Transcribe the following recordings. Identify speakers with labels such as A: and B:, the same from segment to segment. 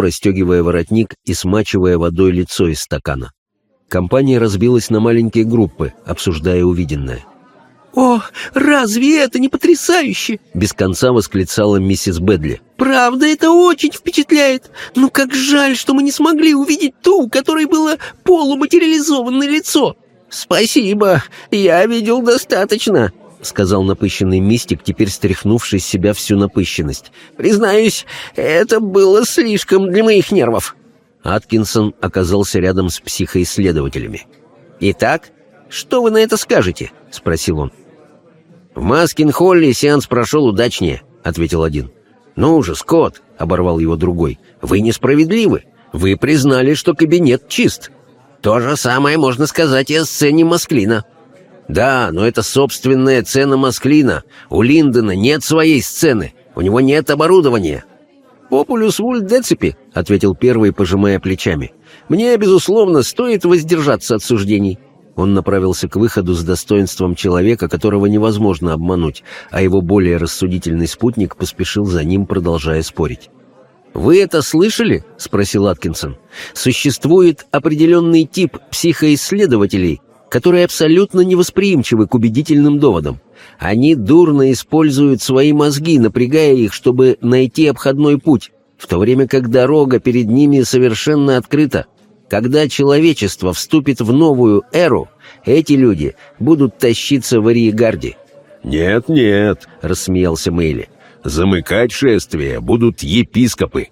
A: расстегивая воротник и смачивая водой лицо из стакана. Компания разбилась на маленькие группы, обсуждая увиденное.
B: «О, разве это не потрясающе?»
A: — без конца восклицала миссис Бедли.
B: «Правда, это очень впечатляет. Ну как жаль, что мы не смогли увидеть ту, у которой было полуматериализованное лицо». «Спасибо, я видел достаточно», — сказал напыщенный мистик, теперь стряхнувший с себя всю напыщенность. «Признаюсь, это было слишком для моих нервов».
A: Аткинсон оказался рядом с психоисследователями.
B: «Итак, что вы на это скажете?» — спросил он.
A: «В Маскин-Холле сеанс прошел удачнее», — ответил один. «Ну же, Скотт», — оборвал его другой, — «вы несправедливы. Вы признали, что кабинет чист».
B: «То же самое можно сказать и о сцене Масклина».
A: «Да, но это собственная цена Масклина. У Линдона нет своей сцены. У него нет оборудования».
B: «Популюс вульт деципи», — ответил первый, пожимая плечами. «Мне, безусловно, стоит воздержаться от суждений».
A: Он направился к выходу с достоинством человека, которого невозможно обмануть, а его более рассудительный спутник поспешил за ним, продолжая спорить.
B: «Вы это слышали?» — спросил Аткинсон. «Существует определенный тип психоисследователей, которые абсолютно невосприимчивы к убедительным доводам. Они дурно используют свои мозги, напрягая их, чтобы найти обходной путь, в то время как дорога перед ними совершенно открыта. Когда человечество вступит в новую эру, эти люди будут тащиться в Ариегарде».
C: «Нет-нет», —
B: рассмеялся Мэйли.
C: «Замыкать шествие будут епископы.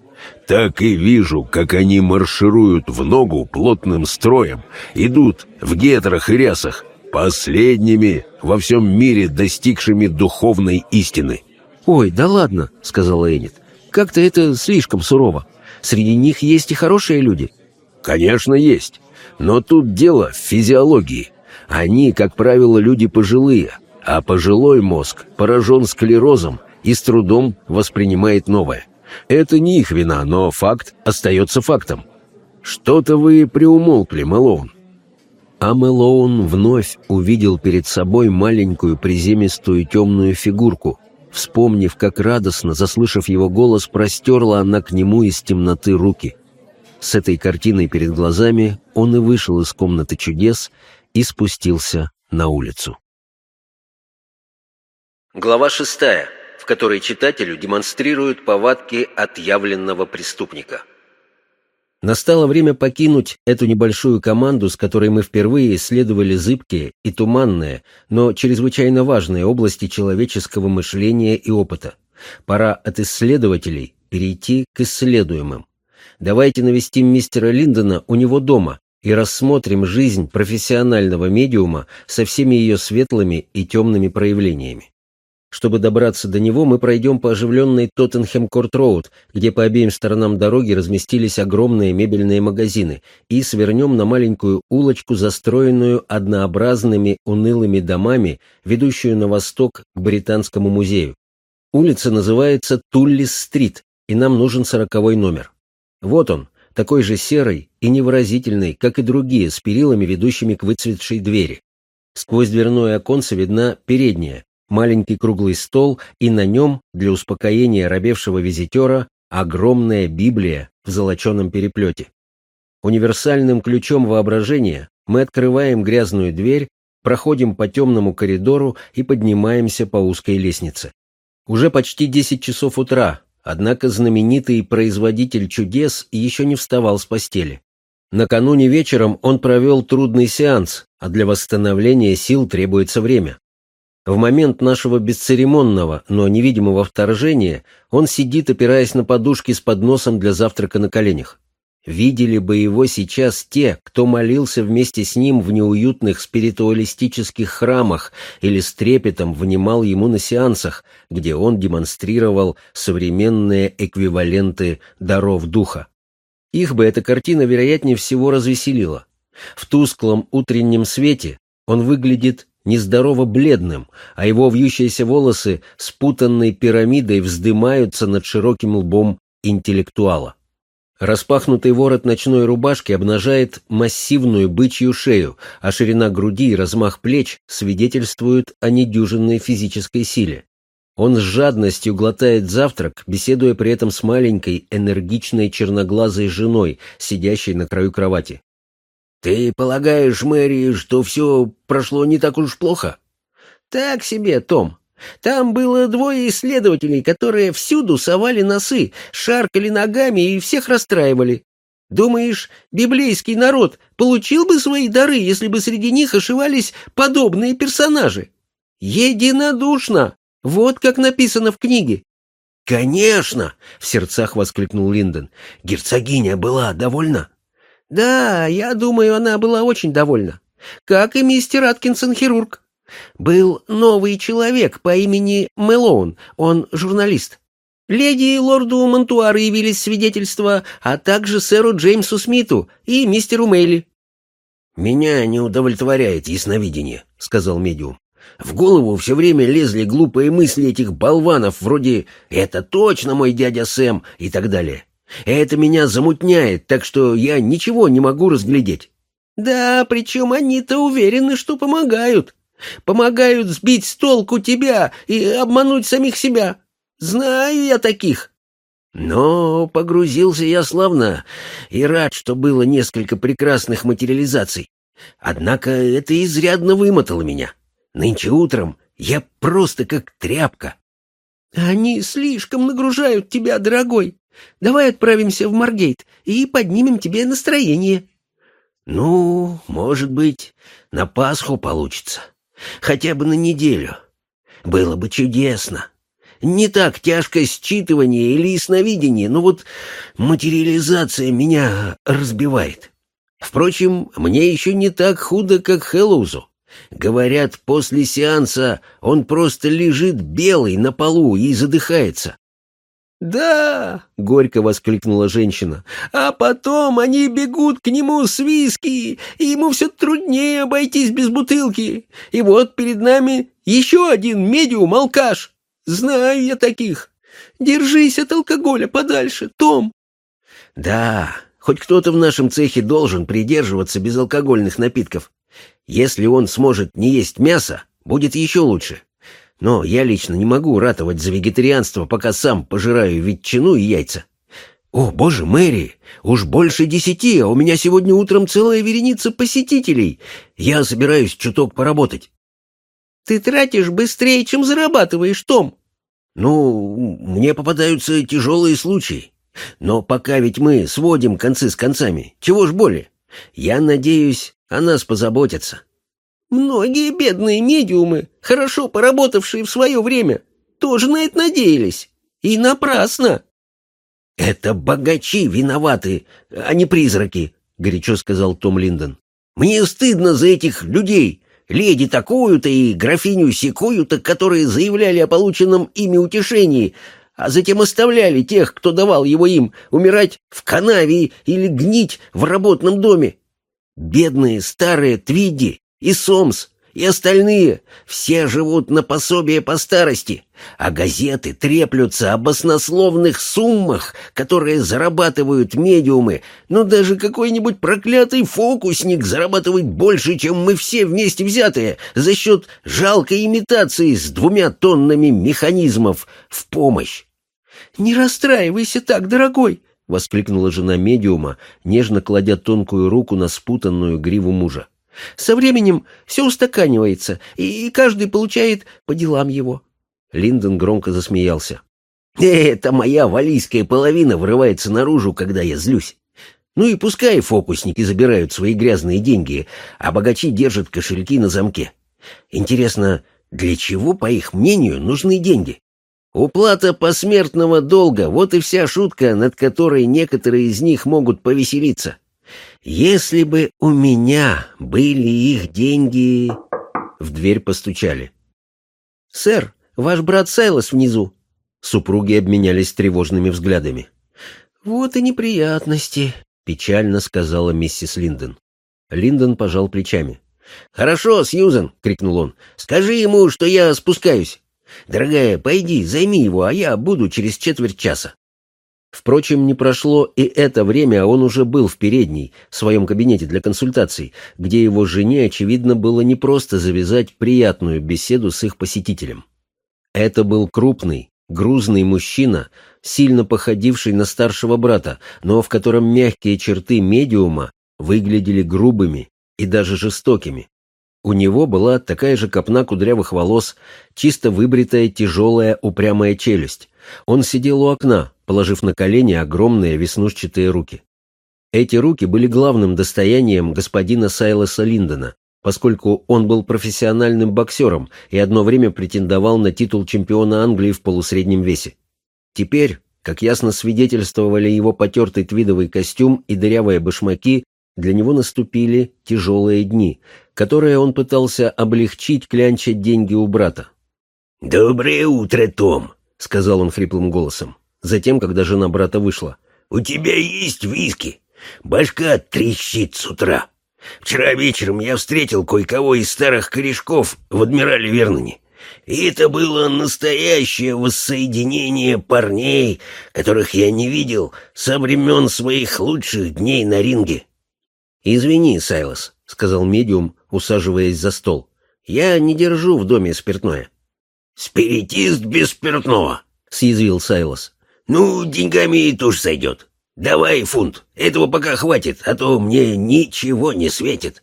C: Так и вижу, как они маршируют в ногу плотным строем, идут в гетрах и рясах, последними во всем мире достигшими духовной истины».
B: «Ой, да ладно», — сказала Энит. «Как-то это слишком сурово. Среди них есть и хорошие люди».
C: Конечно, есть. Но тут дело в физиологии. Они, как правило, люди пожилые, а пожилой мозг поражен склерозом и с трудом воспринимает новое. Это не их вина, но факт остается фактом. Что-то вы приумолкли, Мэлоун.
A: А Мэлоун вновь увидел перед собой маленькую приземистую темную фигурку. Вспомнив, как радостно, заслышав его голос, простерла она к нему из темноты руки. С этой картиной перед глазами он и вышел из комнаты чудес и спустился на улицу.
D: Глава шестая, в которой читателю демонстрируют повадки отъявленного преступника.
A: Настало время покинуть эту небольшую команду, с которой мы впервые исследовали зыбкие и туманные, но чрезвычайно важные области человеческого мышления и опыта. Пора от исследователей перейти к исследуемым. Давайте навестим мистера Линдона у него дома и рассмотрим жизнь профессионального медиума со всеми ее светлыми и темными проявлениями. Чтобы добраться до него, мы пройдем по оживленной Тоттенхэм-Корт-Роуд, где по обеим сторонам дороги разместились огромные мебельные магазины, и свернем на маленькую улочку, застроенную однообразными унылыми домами, ведущую на восток к Британскому музею. Улица называется Туллис-стрит, и нам нужен сороковой номер. Вот он, такой же серый и невыразительный, как и другие, с перилами, ведущими к выцветшей двери. Сквозь дверное оконце видна передняя, маленький круглый стол, и на нем, для успокоения робевшего визитера, огромная Библия в золоченом переплете. Универсальным ключом воображения мы открываем грязную дверь, проходим по темному коридору и поднимаемся по узкой лестнице. Уже почти десять часов утра, Однако знаменитый производитель чудес еще не вставал с постели. Накануне вечером он провел трудный сеанс, а для восстановления сил требуется время. В момент нашего бесцеремонного, но невидимого вторжения он сидит, опираясь на подушки с подносом для завтрака на коленях. Видели бы его сейчас те, кто молился вместе с ним в неуютных спиритуалистических храмах или с трепетом внимал ему на сеансах, где он демонстрировал современные эквиваленты даров духа. Их бы эта картина, вероятнее всего, развеселила. В тусклом утреннем свете он выглядит нездорово бледным, а его вьющиеся волосы спутанной пирамидой вздымаются над широким лбом интеллектуала. Распахнутый ворот ночной рубашки обнажает массивную бычью шею, а ширина груди и размах плеч свидетельствуют о недюжинной физической силе. Он с жадностью глотает завтрак, беседуя при этом с маленькой, энергичной черноглазой женой, сидящей на краю кровати.
B: «Ты полагаешь, Мэри, что все прошло не так уж плохо?»
E: «Так себе, Том. Там было двое исследователей, которые всюду совали носы, шаркали ногами и всех расстраивали. Думаешь, библейский народ получил бы свои дары, если бы среди них ошивались подобные персонажи? Единодушно! Вот как написано в книге.
B: «Конечно!» — в сердцах воскликнул Линдон. «Герцогиня была довольна?»
E: «Да, я думаю, она была очень довольна. Как и мистер Аткинсон-хирург. Был новый человек по имени Мэлоун, он журналист. Леди и лорду Монтуару явились свидетельства, а также сэру Джеймсу Смиту и мистеру Мейли.
B: «Меня не удовлетворяет ясновидение», — сказал медиум. «В голову все время лезли глупые мысли этих болванов, вроде «это точно мой дядя Сэм» и так далее. Это меня замутняет, так что я ничего не могу разглядеть».
E: «Да, причем они-то уверены, что помогают. Помогают сбить с толку тебя и обмануть самих себя. Знаю я таких.
B: Но погрузился я славно и рад, что было несколько прекрасных материализаций. Однако это изрядно вымотало меня. Нынче утром я просто как тряпка.
E: Они слишком нагружают тебя, дорогой. Давай отправимся в Маргейт и поднимем тебе настроение.
B: Ну, может быть, на Пасху получится. Хотя бы на неделю. Было бы чудесно. Не так тяжко считывание или ясновидение, но вот материализация меня разбивает. Впрочем, мне еще не так худо, как Хэллоузу. Говорят, после сеанса он просто лежит белый на полу и задыхается.
E: «Да!» — горько воскликнула женщина. «А потом они бегут к нему с виски, и ему все труднее обойтись без бутылки. И вот перед нами еще один медиум-алкаш. Знаю я таких. Держись от алкоголя подальше, Том».
B: «Да, хоть кто-то в нашем цехе должен придерживаться безалкогольных напитков. Если он сможет не есть мясо, будет еще лучше. Но я лично не могу ратовать за вегетарианство, пока сам пожираю ветчину и яйца. О, боже, Мэри, уж больше десяти, а у меня сегодня утром целая вереница посетителей. Я собираюсь чуток поработать.
E: Ты тратишь быстрее, чем зарабатываешь, Том.
B: Ну, мне попадаются тяжелые случаи. Но пока ведь мы сводим концы с концами, чего ж более? Я надеюсь, о нас позаботятся.
E: Многие бедные медиумы, хорошо поработавшие в свое время, тоже на это надеялись. И напрасно.
B: «Это богачи виноваты, а не призраки», — горячо сказал Том Линдон. «Мне стыдно за этих людей, леди такую-то и графиню секую-то, которые заявляли о полученном ими утешении, а затем оставляли тех, кто давал его им, умирать в канаве или гнить в работном доме. Бедные старые Твиди и Сомс, и остальные все живут на пособие по старости, а газеты треплются об баснословных суммах, которые зарабатывают медиумы, но даже какой-нибудь проклятый фокусник зарабатывает больше, чем мы все вместе взятые, за счет жалкой имитации с двумя тоннами механизмов в помощь.
E: «Не расстраивайся так, дорогой!» — воскликнула жена медиума, нежно кладя тонкую руку на спутанную гриву мужа. Со временем все устаканивается, и каждый получает по делам его».
A: Линдон громко засмеялся.
B: «Это моя валийская половина вырывается наружу, когда я злюсь. Ну и пускай фокусники забирают свои грязные деньги, а богачи держат кошельки на замке. Интересно, для чего, по их мнению, нужны деньги? Уплата посмертного долга — вот и вся шутка, над которой некоторые из них могут повеселиться. Если бы у меня были их деньги...» В дверь постучали.
E: «Сэр, ваш брат Сайлос внизу».
A: Супруги обменялись тревожными взглядами.
E: «Вот и неприятности», —
A: печально сказала миссис Линдон. Линдон пожал плечами.
B: «Хорошо, Сьюзен!» — крикнул он. «Скажи ему, что я спускаюсь. Дорогая, пойди, займи его, а я буду через четверть часа».
A: Впрочем, не прошло и это время, а он уже был в передней, в своем кабинете для консультаций, где его жене, очевидно, было непросто завязать приятную беседу с их посетителем. Это был крупный, грузный мужчина, сильно походивший на старшего брата, но в котором мягкие черты медиума выглядели грубыми и даже жестокими. У него была такая же копна кудрявых волос, чисто выбритая тяжелая упрямая челюсть. Он сидел у окна, положив на колени огромные веснушчатые руки. Эти руки были главным достоянием господина Сайлоса Линдона, поскольку он был профессиональным боксером и одно время претендовал на титул чемпиона Англии в полусреднем весе. Теперь, как ясно свидетельствовали его потертый твидовый костюм и дырявые башмаки, для него наступили тяжелые дни, которые он пытался облегчить, клянча деньги у брата.
C: «Доброе утро, Том», — сказал он хриплым голосом.
A: Затем, когда жена брата вышла.
C: «У тебя есть виски? Башка трещит с утра. Вчера вечером я встретил кое-кого из старых корешков в Адмирале Верноне. И это было настоящее воссоединение парней, которых я не видел со времен своих лучших дней на ринге.
A: «Извини, Сайлос», — сказал медиум, усаживаясь за стол. «Я не держу в доме спиртное».
C: «Спиритист без спиртного», —
A: съязвил Сайлос.
C: «Ну, деньгами и тоже сойдет. Давай фунт, этого пока хватит, а то мне ничего не светит».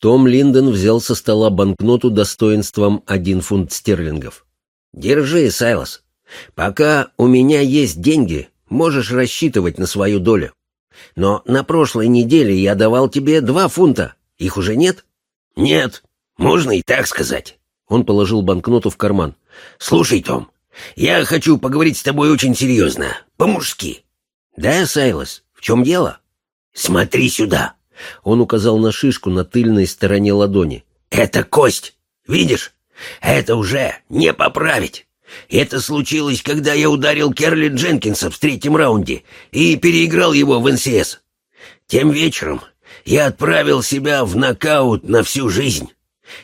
A: Том Линдон взял со стола банкноту достоинством один фунт стерлингов. «Держи, Сайлос. Пока у меня есть деньги, можешь рассчитывать на свою долю. Но на прошлой неделе я давал тебе два фунта. Их уже нет?»
C: «Нет, можно и так сказать».
A: Он положил банкноту в карман.
C: «Слушай, Том, я хочу поговорить с тобой очень серьезно, по-мужски».
A: «Да, Сайлос, в чем дело?»
C: «Смотри сюда».
A: Он указал на шишку на тыльной стороне ладони.
C: «Это кость. Видишь? Это уже не поправить. Это случилось, когда я ударил Керли Дженкинса в третьем раунде и переиграл его в НСС. Тем вечером я отправил себя в нокаут на всю жизнь.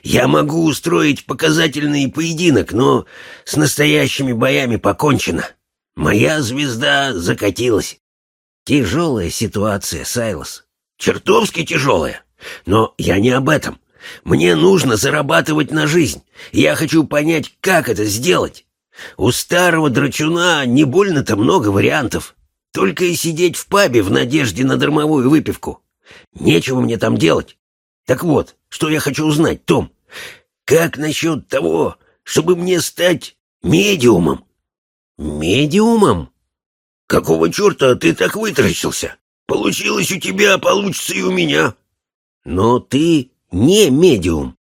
C: Я могу устроить показательный поединок, но с настоящими боями покончено. Моя звезда закатилась. Тяжелая ситуация, Сайлос чертовски тяжелая. Но я не об этом. Мне нужно зарабатывать на жизнь. Я хочу понять, как это сделать. У старого драчуна не больно-то много вариантов. Только и сидеть в пабе в надежде на дармовую выпивку. Нечего мне там делать. Так вот, что я хочу узнать, Том. Как насчет того, чтобы мне стать медиумом?
A: Медиумом?
C: Какого черта ты так вытаращился? Получилось у тебя, получится и у меня.
A: Но ты не медиум.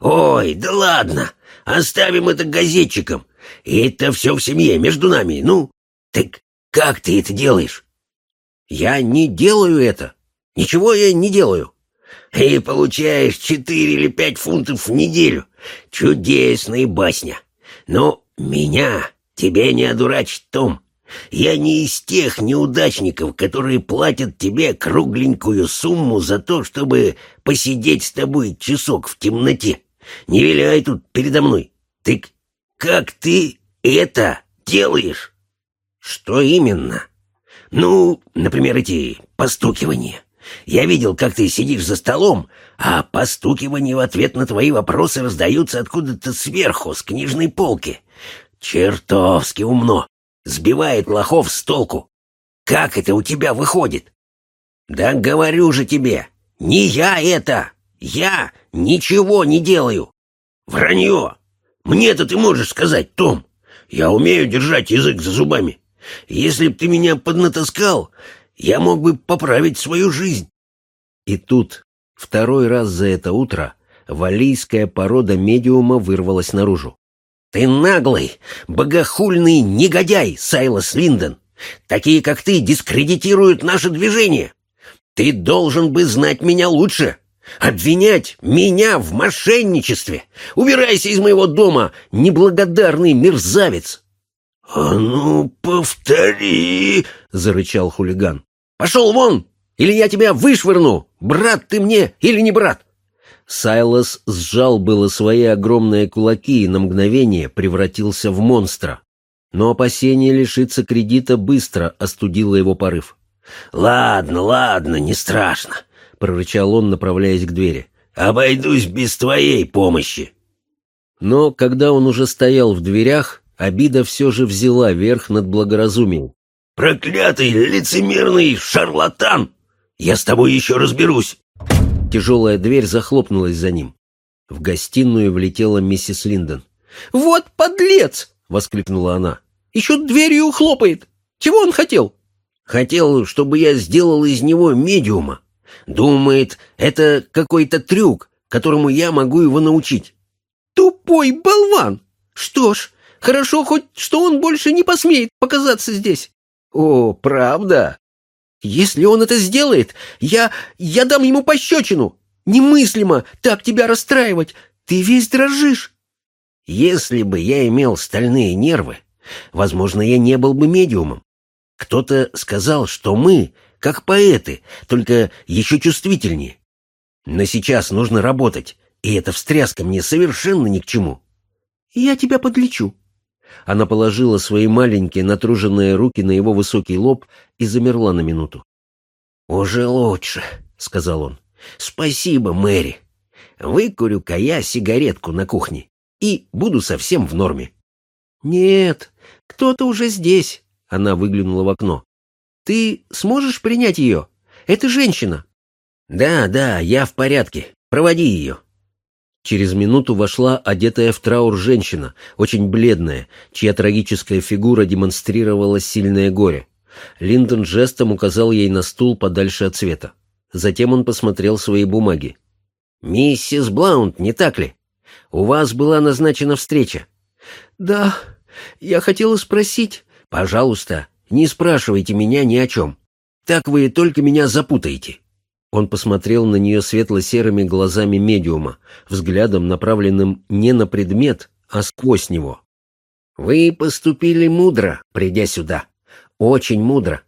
C: Ой, да ладно, оставим это газетчикам. Это все в семье, между нами, ну. Так как ты это делаешь?
A: Я не делаю это. Ничего я не делаю.
C: И получаешь четыре или пять фунтов в неделю. Чудесная басня. Но меня тебе не одурачить, Том. Я не из тех неудачников, которые платят тебе кругленькую сумму за то, чтобы посидеть с тобой часок в темноте. Не виляй тут передо мной. Ты как ты это делаешь?
A: Что именно?
C: Ну, например, эти постукивания. Я видел, как ты сидишь за столом, а постукивания в ответ на твои вопросы раздаются откуда-то сверху, с книжной полки. Чертовски умно сбивает лохов с толку. Как это у тебя выходит? Да говорю же тебе, не я это! Я ничего не делаю! Вранье! Мне-то ты можешь сказать, Том. Я умею держать язык за зубами. Если б ты меня поднатаскал, я мог бы поправить свою жизнь.
A: И тут, второй раз за это утро, валийская порода медиума вырвалась наружу.
C: Ты наглый, богохульный негодяй, Сайлос Линдон. Такие, как ты, дискредитируют наше движение. Ты должен бы знать меня лучше. Обвинять меня в мошенничестве. Убирайся из моего дома, неблагодарный мерзавец. — А ну, повтори, — зарычал хулиган. — Пошел вон, или я тебя вышвырну. Брат ты мне или не брат?
A: Сайлос сжал было свои огромные кулаки и на мгновение превратился в монстра. Но опасение лишиться кредита быстро остудило его порыв.
C: «Ладно, ладно, не страшно», — прорычал он, направляясь к двери. «Обойдусь без твоей помощи».
A: Но когда он уже стоял в дверях, обида все же взяла верх над благоразумием.
C: «Проклятый лицемерный шарлатан! Я с тобой еще разберусь!»
A: Тяжелая дверь захлопнулась за ним. В гостиную влетела миссис Линдон.
E: «Вот подлец!» — воскликнула она. «Еще дверью хлопает! Чего он хотел?»
B: «Хотел, чтобы я сделал из него медиума. Думает, это какой-то трюк, которому я могу его научить».
E: «Тупой болван! Что ж, хорошо хоть, что он больше не посмеет показаться здесь».
B: «О, правда?»
E: «Если он это сделает, я... я дам ему пощечину! Немыслимо так тебя расстраивать! Ты весь дрожишь!»
B: «Если бы я имел стальные нервы, возможно, я не был бы медиумом. Кто-то сказал, что мы, как поэты, только еще чувствительнее. Но сейчас нужно работать, и эта встряска мне совершенно ни к чему».
E: «Я тебя подлечу»,
A: она положила свои маленькие натруженные руки на его высокий лоб и замерла на минуту.
B: «Уже лучше», — сказал он. «Спасибо, Мэри. Выкурю-ка я сигаретку на кухне и буду совсем в норме».
E: «Нет, кто-то уже здесь», — она выглянула в окно. «Ты сможешь принять ее? Это женщина».
B: «Да, да, я в порядке. Проводи ее».
A: Через минуту вошла одетая в траур женщина, очень бледная, чья трагическая фигура демонстрировала сильное горе. Линдон жестом указал ей на стул подальше от света. Затем он посмотрел свои бумаги.
B: «Миссис Блаунд, не так ли? У вас была назначена встреча?»
E: «Да, я хотела спросить...»
B: «Пожалуйста, не спрашивайте меня ни о чем. Так вы только меня запутаете».
A: Он посмотрел на нее светло-серыми глазами медиума, взглядом, направленным не на предмет, а сквозь него.
B: «Вы поступили мудро, придя сюда. Очень мудро.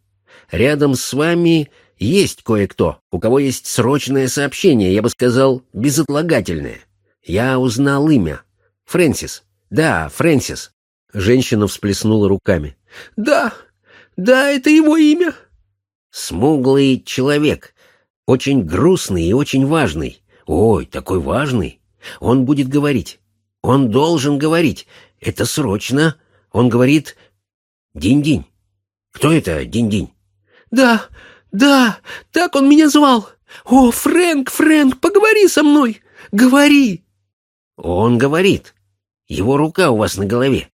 B: Рядом с вами есть кое-кто, у кого есть срочное сообщение, я бы сказал, безотлагательное. Я узнал имя. Фрэнсис. Да, Фрэнсис».
A: Женщина всплеснула руками.
E: «Да, да, это его имя».
B: «Смуглый человек» Очень грустный и очень важный. Ой, такой важный. Он будет говорить. Он должен говорить. Это срочно. Он говорит «Динь-динь». Кто это Динь-динь?
E: Да, да, так он меня звал. О, Фрэнк, Фрэнк, поговори со мной. Говори.
B: Он говорит. Его рука у вас на голове.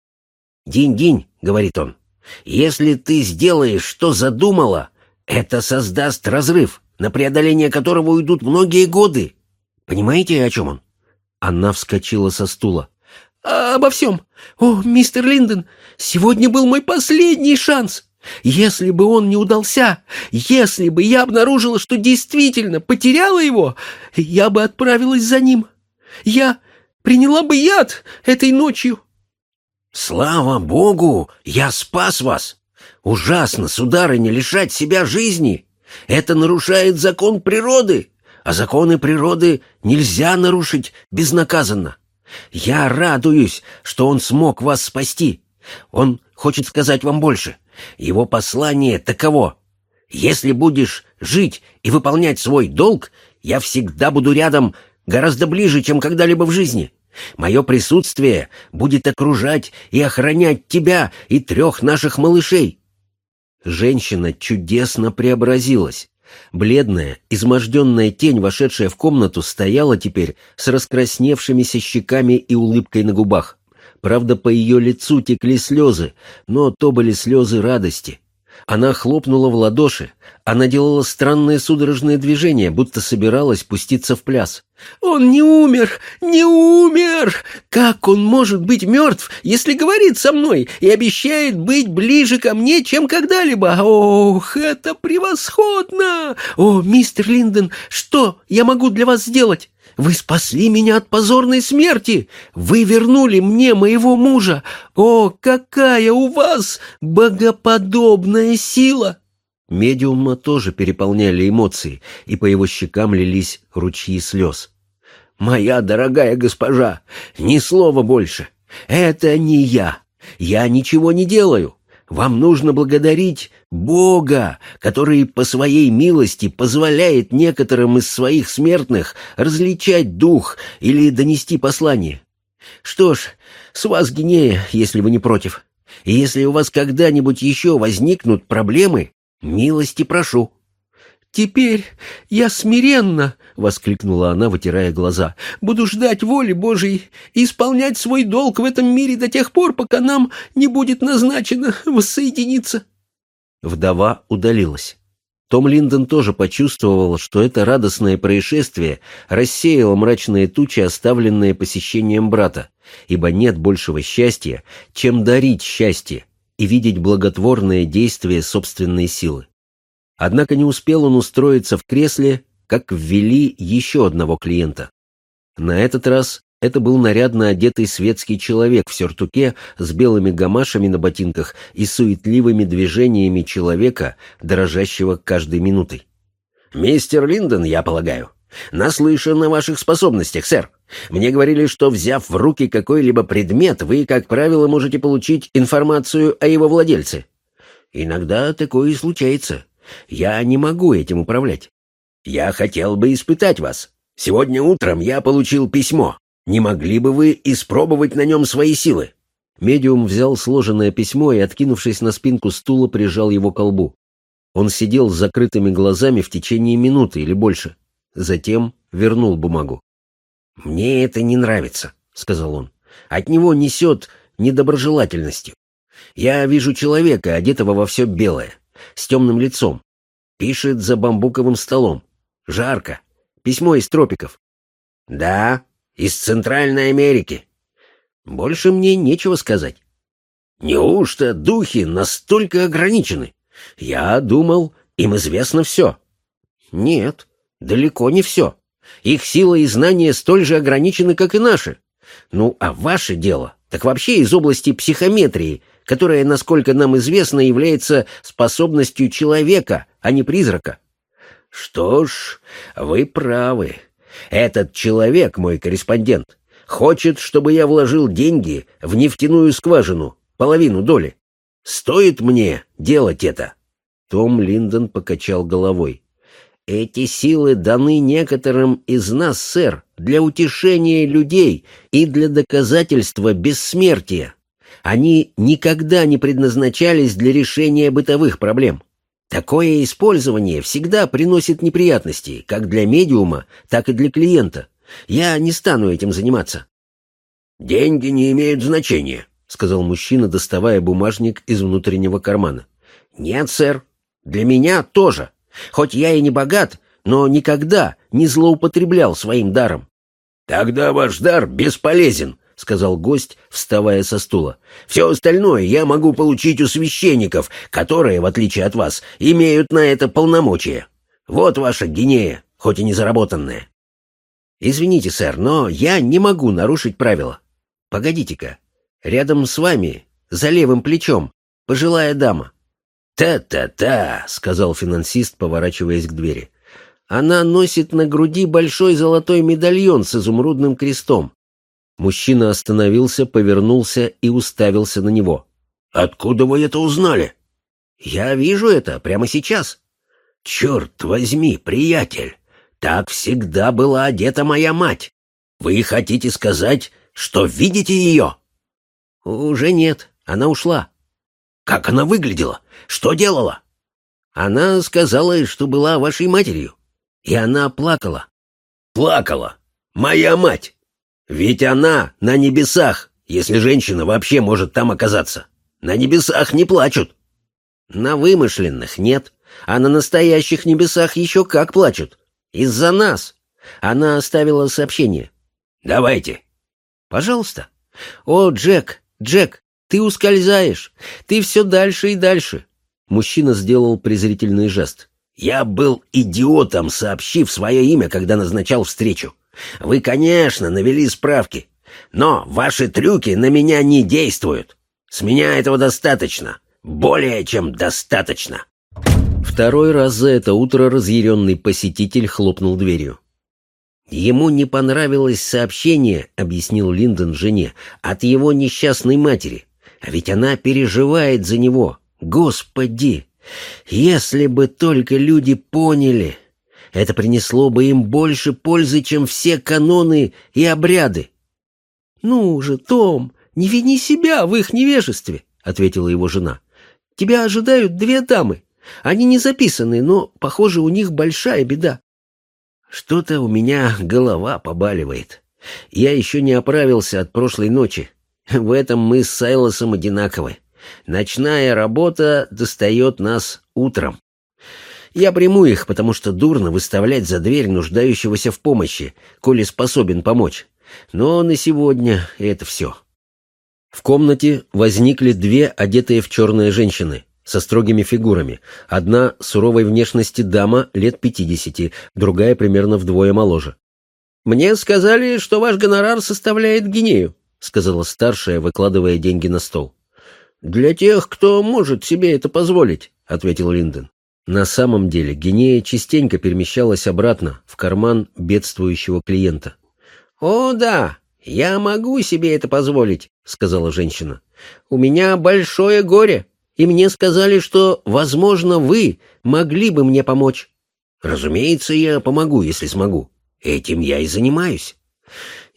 B: «Динь-динь», — говорит он, — «если ты сделаешь, что задумала, это создаст разрыв на преодоление которого уйдут многие годы. Понимаете, о чем он?»
A: Она вскочила со стула.
E: А «Обо всем. О, мистер Линдон, сегодня был мой последний шанс. Если бы он не удался, если бы я обнаружила, что действительно потеряла его, я бы отправилась за ним. Я приняла бы яд этой ночью».
B: «Слава Богу, я спас вас! Ужасно, сударыня, лишать себя жизни!» Это нарушает закон природы, а законы природы нельзя нарушить безнаказанно. Я радуюсь, что он смог вас спасти. Он хочет сказать вам больше. Его послание таково. Если будешь жить и выполнять свой долг, я всегда буду рядом гораздо ближе, чем когда-либо в жизни. Мое присутствие будет окружать и охранять тебя и трех наших малышей.
A: Женщина чудесно преобразилась. Бледная, изможденная тень, вошедшая в комнату, стояла теперь с раскрасневшимися щеками и улыбкой на губах. Правда, по ее лицу текли слезы, но то были слезы радости. Она хлопнула в ладоши, она делала странные судорожные движения, будто собиралась пуститься в пляс.
E: «Он не умер! Не умер! Как он может быть мертв, если говорит со мной и обещает быть ближе ко мне, чем когда-либо? Ох, это превосходно! О, мистер Линдон, что я могу для вас сделать? Вы спасли меня от позорной смерти! Вы вернули мне моего мужа! О, какая у вас богоподобная сила!»
A: Медиума тоже переполняли эмоции, и по его щекам лились ручьи слез.
B: «Моя дорогая госпожа, ни слова больше. Это не я. Я ничего не делаю. Вам нужно благодарить Бога, который по своей милости позволяет некоторым из своих смертных различать дух или донести послание.
E: Что ж, с вас гинея, если вы не против. И если у вас когда-нибудь еще возникнут проблемы, милости прошу». «Теперь я смиренно», — воскликнула она, вытирая глаза, — «буду ждать воли Божией и исполнять свой долг в этом мире до тех пор, пока нам не будет назначено воссоединиться». Вдова удалилась. Том Линдон тоже почувствовал, что это радостное происшествие рассеяло мрачные тучи, оставленные посещением брата, ибо нет большего счастья, чем дарить счастье и видеть благотворное действие собственной силы. Однако не успел он устроиться в кресле, как ввели еще одного клиента. На этот раз это был нарядно одетый светский человек в сюртуке с белыми гамашами на ботинках и суетливыми движениями человека, дрожащего каждой минутой. «Мистер Линдон, я полагаю. Наслышан о ваших способностях, сэр. Мне говорили, что, взяв в руки какой-либо предмет, вы, как правило, можете получить информацию о его владельце. Иногда такое и случается. Я не могу этим управлять. Я хотел бы испытать вас. Сегодня утром я получил письмо. Не могли бы вы испробовать на нем свои силы?» Медиум взял сложенное письмо и, откинувшись на спинку стула, прижал его к колбу. Он сидел с закрытыми глазами в течение минуты или больше. Затем вернул бумагу. «Мне это не нравится», — сказал он. «От него несет недоброжелательностью. Я вижу человека, одетого во все белое, с темным лицом. Пишет за бамбуковым столом. Жарко. Письмо из тропиков. Да, из Центральной Америки. Больше мне нечего сказать. Неужто духи настолько ограничены? Я думал, им известно все. Нет, далеко не все. Их сила и знания столь же ограничены, как и наши. Ну, а ваше дело, так вообще из области психометрии, которая, насколько нам известно, является способностью человека, а не призрака. Что ж, вы правы. Этот человек, мой корреспондент, хочет, чтобы я вложил деньги в нефтяную скважину, половину доли. Стоит мне делать это?» Том Линдон покачал головой. «Эти силы даны некоторым из нас, сэр, для утешения людей и для доказательства бессмертия. Они никогда не предназначались для решения бытовых проблем. Такое использование всегда приносит неприятности, как для медиума, так и для клиента. Я не стану этим заниматься. «Деньги не имеют значения», — сказал мужчина, доставая бумажник из внутреннего кармана. «Нет, сэр. Для меня тоже. Хоть я и не богат, но никогда не злоупотреблял своим даром». «Тогда ваш дар бесполезен», — сказал гость, вставая со стула. «Все остальное я могу получить у священников, которые, в отличие от вас, имеют на это полномочия. Вот ваша гинея, хоть и не заработанная». «Извините, сэр, но я не могу нарушить правила. Погодите-ка, рядом с вами, за левым плечом, пожилая дама». «Та-та-та», — сказал финансист, поворачиваясь к двери. «Она носит на груди большой золотой медальон с изумрудным крестом. Мужчина остановился, повернулся и уставился на него. «Откуда вы это узнали?» «Я вижу это прямо сейчас». «Черт возьми, приятель, так всегда была одета моя мать. Вы хотите сказать, что видите ее?» «Уже нет, она ушла». «Как она выглядела? Что делала?» «Она сказала, что была вашей матерью, и она плакала». «Плакала? Моя мать!» Ведь она на небесах, если женщина вообще может там оказаться. На небесах не плачут. На вымышленных нет, а на настоящих небесах еще как плачут. Из-за нас. Она оставила сообщение. Давайте. Пожалуйста. О, Джек, Джек, ты ускользаешь. Ты все дальше и дальше. Мужчина сделал презрительный жест. Я был идиотом, сообщив свое имя, когда назначал встречу. Вы, конечно, навели справки, но ваши трюки на меня не действуют. С меня этого достаточно, более чем достаточно».
A: Второй раз за это утро разъяренный посетитель хлопнул дверью.
E: «Ему не понравилось сообщение», — объяснил Линдон жене, — «от его несчастной матери. А ведь она переживает за него. Господи! Если бы только люди поняли!» Это принесло бы им больше пользы, чем все каноны и обряды. «Ну же, Том, не вини себя в их невежестве», — ответила его жена. «Тебя ожидают две дамы. Они не записаны, но, похоже, у них большая беда».
A: «Что-то у меня голова побаливает. Я еще не оправился от прошлой ночи. В этом мы с Сайлосом одинаковы. Ночная работа достает нас утром. Я приму их, потому что дурно выставлять за дверь нуждающегося в помощи, коли способен помочь. Но на сегодня это все. В комнате возникли две одетые в черные женщины со строгими фигурами. Одна суровой внешности дама лет пятидесяти, другая примерно вдвое моложе.
E: «Мне сказали, что ваш гонорар составляет гинею», — сказала старшая, выкладывая деньги на стол.
A: «Для тех, кто может себе это позволить», — ответил Линден. На самом деле Гинея частенько перемещалась обратно в карман бедствующего клиента.
E: «О, да, я могу себе это позволить», — сказала женщина. «У меня большое горе, и мне сказали, что, возможно, вы могли бы мне помочь».
A: «Разумеется, я помогу, если смогу. Этим я и занимаюсь».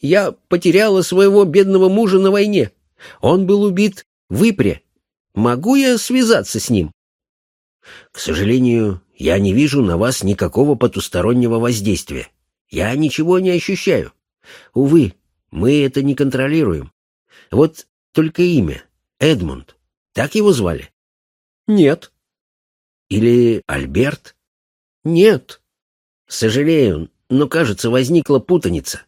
E: «Я потеряла своего бедного мужа на войне. Он был убит в Ипре. Могу я связаться с ним?»
A: К сожалению, я не вижу на вас никакого потустороннего воздействия. Я ничего не ощущаю. Увы, мы это не контролируем. Вот только имя. Эдмунд. Так его звали?
E: Нет.
A: Или Альберт?
E: Нет.
A: Сожалею, но, кажется, возникла путаница.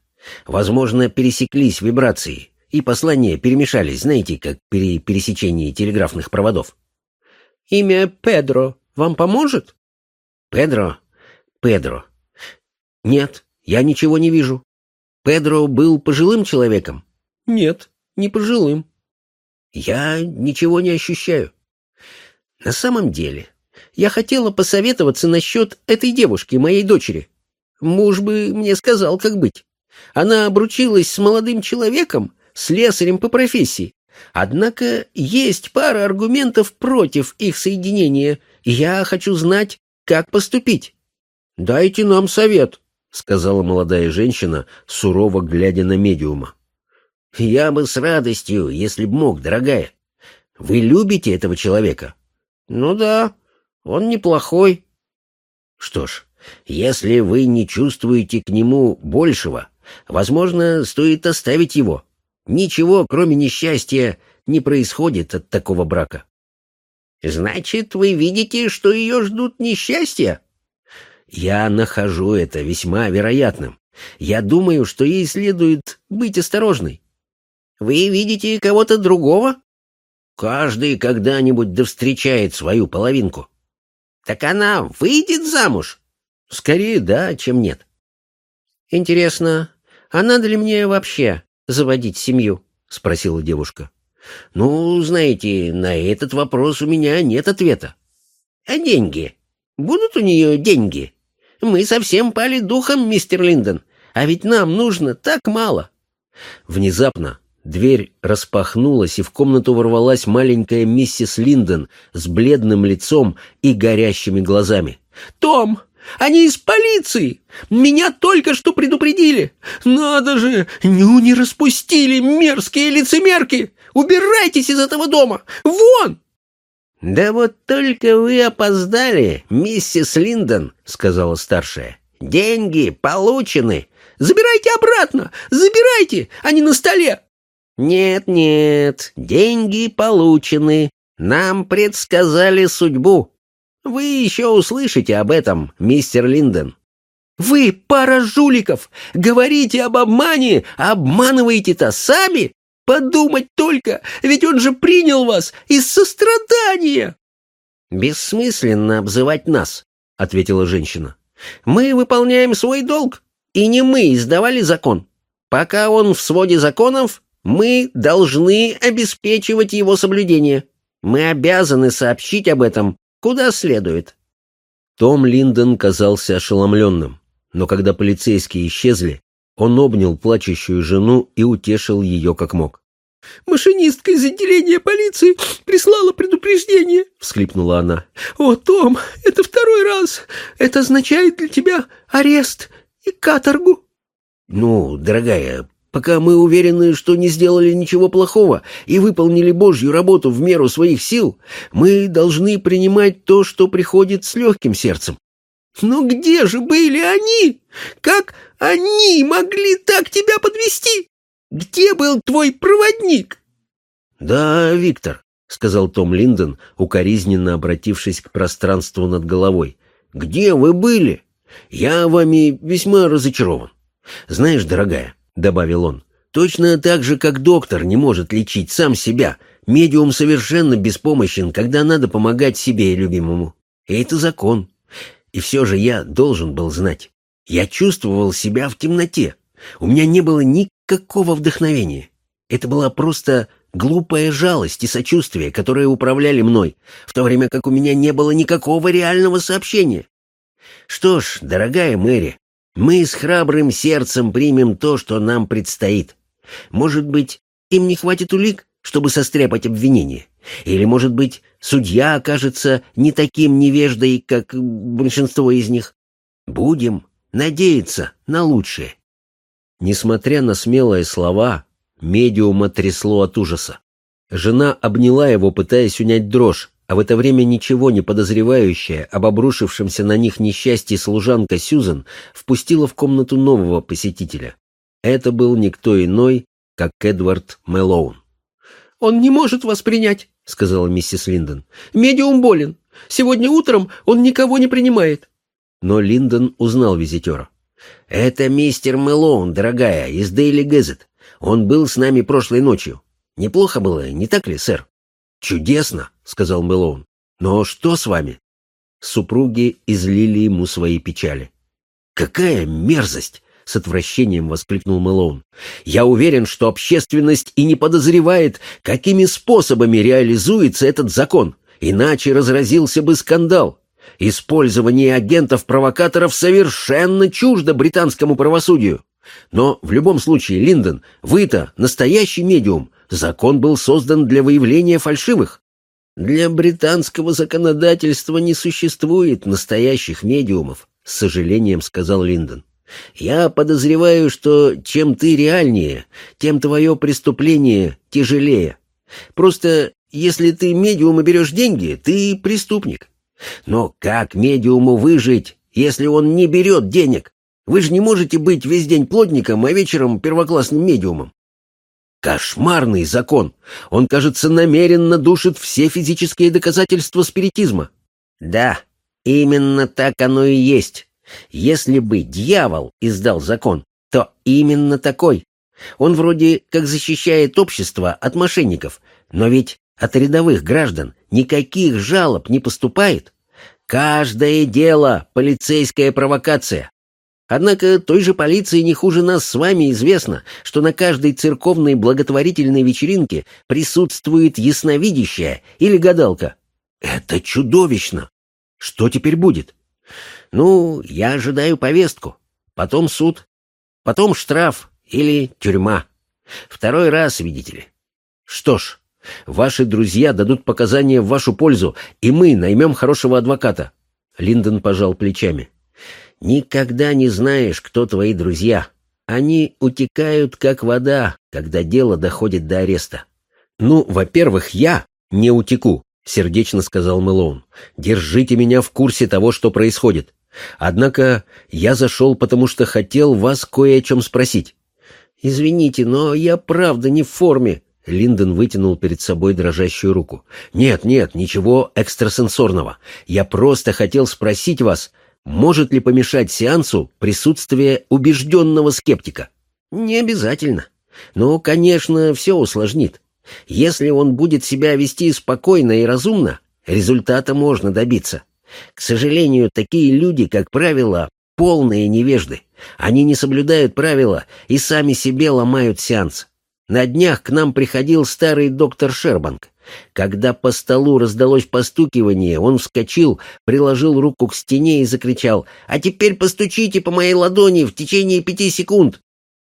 A: Возможно, пересеклись вибрации, и послания перемешались, знаете, как при пересечении телеграфных проводов.
E: Имя Педро вам поможет?
A: Педро? Педро. Нет, я ничего не вижу. Педро был пожилым человеком?
E: Нет, не пожилым.
A: Я ничего не ощущаю.
E: На самом деле, я хотела посоветоваться насчет этой девушки, моей дочери. Муж бы мне сказал, как быть. Она обручилась с молодым человеком, слесарем по профессии. Однако есть пара аргументов против их соединения, я хочу знать, как поступить.
A: «Дайте нам совет», — сказала молодая женщина, сурово глядя на медиума. «Я бы с радостью, если б мог, дорогая. Вы любите этого человека?»
E: «Ну да, он неплохой».
A: «Что ж, если вы не чувствуете к нему большего, возможно, стоит оставить его. Ничего, кроме несчастья, не происходит от такого брака.
E: Значит, вы видите, что ее ждут несчастья?
A: Я нахожу это весьма вероятным. Я думаю, что ей следует быть осторожной.
E: Вы видите кого-то другого?
A: Каждый когда-нибудь да встречает свою половинку.
E: Так она выйдет замуж?
A: Скорее да, чем нет.
E: Интересно, а надо ли мне вообще заводить семью?» — спросила девушка.
A: «Ну, знаете, на этот вопрос у меня нет ответа».
E: «А деньги? Будут у нее деньги? Мы совсем пали духом, мистер Линдон, а ведь нам нужно так мало».
A: Внезапно дверь распахнулась, и в комнату ворвалась маленькая миссис Линдон с бледным лицом и горящими глазами.
E: «Том, они из полиции! Меня только что предупредили! Надо же! Ню не распустили, мерзкие лицемерки! Убирайтесь из этого дома! Вон!»
A: «Да вот только вы опоздали, миссис Линдон», — сказала старшая. «Деньги получены.
E: Забирайте обратно! Забирайте! Они на столе!»
A: «Нет-нет, деньги получены. Нам предсказали судьбу. Вы еще услышите об этом, мистер Линден.
E: Вы пара жуликов! Говорите об обмане, обманываете-то сами? Подумать только, ведь он же принял вас из сострадания!»
A: «Бессмысленно обзывать нас», — ответила женщина.
E: «Мы выполняем свой долг, и не мы издавали закон. Пока он в своде законов, мы должны обеспечивать его соблюдение. Мы обязаны сообщить об этом Куда следует?»
A: Том Линдон казался ошеломленным, но когда полицейские исчезли, он обнял плачущую жену и утешил ее как мог.
E: «Машинистка из отделения полиции прислала предупреждение», — всхлипнула она. «О, Том, это второй раз. Это означает для тебя арест и каторгу».
A: «Ну, дорогая,
E: Пока мы уверены, что не сделали ничего плохого и выполнили Божью работу в меру своих сил, мы должны принимать то, что приходит с легким сердцем. Но где же были они? Как они могли так тебя подвести? Где был твой проводник?
A: Да, Виктор, сказал Том Линдон, укоризненно обратившись к пространству над головой. Где вы были? Я вами весьма разочарован. Знаешь, дорогая, — добавил он. «Точно так же, как доктор не может лечить сам себя, медиум совершенно беспомощен, когда надо помогать себе и любимому. И это закон. И все же я должен был знать. Я чувствовал себя в темноте. У меня не было никакого вдохновения. Это была просто глупая жалость и сочувствие, которые управляли мной, в то время как у меня не было никакого реального сообщения. Что ж, дорогая Мэри, мы с храбрым сердцем примем то, что нам предстоит. Может быть, им не хватит улик, чтобы состряпать обвинение? Или, может быть, судья окажется не таким невеждой, как большинство из них? Будем надеяться на лучшее. Несмотря на смелые слова, медиума трясло от ужаса. Жена обняла его, пытаясь унять дрожь, а в это время ничего не подозревающая об обрушившемся на них несчастье служанка Сьюзен впустила в комнату нового посетителя. Это был никто иной, как Эдвард Мэлоун.
E: «Он не может вас принять», — сказала миссис Линдон. «Медиум болен. Сегодня утром он никого не принимает».
A: Но Линдон узнал визитера. «Это мистер Мэлоун, дорогая, из Дейли Гэзет. Он был с нами прошлой ночью. Неплохо было, не так ли, сэр?» «Чудесно», — сказал Мэлоун. «Но что с вами?» Супруги излили ему свои печали. «Какая мерзость!» — с отвращением воскликнул Мэлоун. «Я уверен, что общественность и не подозревает, какими способами реализуется этот закон, иначе разразился бы скандал. Использование агентов-провокаторов совершенно чуждо британскому правосудию. Но в любом случае, Линдон, вы-то настоящий медиум, Закон был создан для выявления фальшивых. Для британского законодательства не существует настоящих медиумов, с сожалением сказал Линдон. Я подозреваю, что чем ты реальнее, тем твое преступление тяжелее. Просто если ты медиум и берешь деньги, ты преступник. Но как медиуму выжить, если он не берет денег? Вы же не можете быть весь день плотником, а вечером первоклассным медиумом. Кошмарный закон! Он, кажется, намеренно душит все физические доказательства спиритизма. Да, именно так оно и есть. Если бы дьявол издал закон, то именно такой. Он вроде как защищает общество от мошенников, но ведь от рядовых граждан никаких жалоб не поступает. Каждое дело — полицейская провокация. Однако той же полиции не хуже нас с вами известно, что на каждой церковной благотворительной вечеринке присутствует ясновидящая или гадалка. Это чудовищно! Что теперь будет? Ну, я ожидаю повестку, потом суд, потом штраф или тюрьма. Второй раз, видите ли. Что ж, ваши друзья дадут показания в вашу пользу, и мы наймем хорошего адвоката. Линдон пожал плечами. Никогда не знаешь, кто твои друзья. Они утекают, как вода, когда дело доходит до ареста. «Ну, во-первых, я не утеку», — сердечно сказал Мэлоун. «Держите меня в курсе того, что происходит. Однако я зашел, потому что хотел вас кое о чем спросить». «Извините, но я правда не в форме», — Линдон вытянул перед собой дрожащую руку. «Нет, нет, ничего экстрасенсорного. Я просто хотел спросить вас, может ли помешать сеансу присутствие убежденного скептика? Не обязательно. Но, конечно, все усложнит. Если он будет себя вести спокойно и разумно, результата можно добиться. К сожалению, такие люди, как правило, полные невежды. Они не соблюдают правила и сами себе ломают сеанс. На днях к нам приходил старый доктор Шербанк. Когда по столу раздалось постукивание, он вскочил, приложил руку к стене и закричал «А теперь постучите по моей ладони в течение пяти секунд!»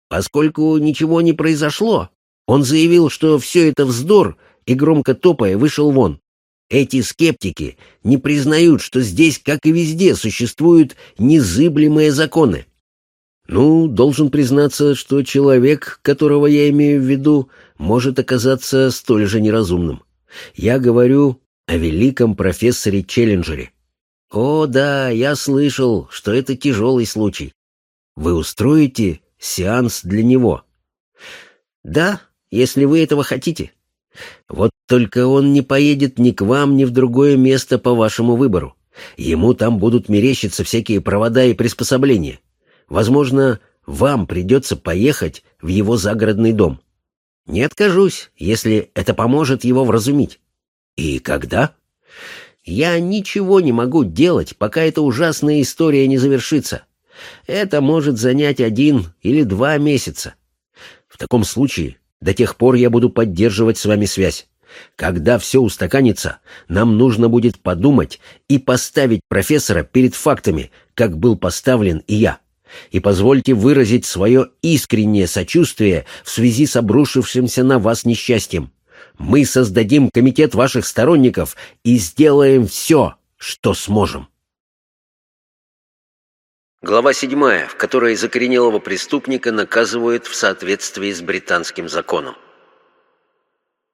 A: Поскольку ничего не произошло, он заявил, что все это вздор, и громко топая вышел вон. Эти скептики не признают, что здесь, как и везде, существуют незыблемые законы. Ну, должен признаться, что человек, которого я имею в виду, может оказаться столь же неразумным. Я говорю о великом профессоре Челленджере. О, да, я слышал, что это тяжелый случай. Вы устроите сеанс для него? Да, если вы этого хотите. Вот только он не поедет ни к вам, ни в другое место по вашему выбору. Ему там будут мерещиться всякие провода и приспособления. Возможно, вам придется поехать в его загородный дом. Не откажусь, если это поможет его вразумить. И когда? Я ничего не могу делать, пока эта ужасная история не завершится. Это может занять один или два месяца. В таком случае, до тех пор я буду поддерживать с вами связь. Когда все устаканится, нам нужно будет подумать и поставить профессора перед фактами, как был поставлен и я. И позвольте выразить свое искреннее сочувствие в связи с обрушившимся на вас несчастьем. Мы создадим комитет ваших сторонников и сделаем все, что сможем.
D: Глава 7, в которой закоренелого преступника наказывают в соответствии с британским законом.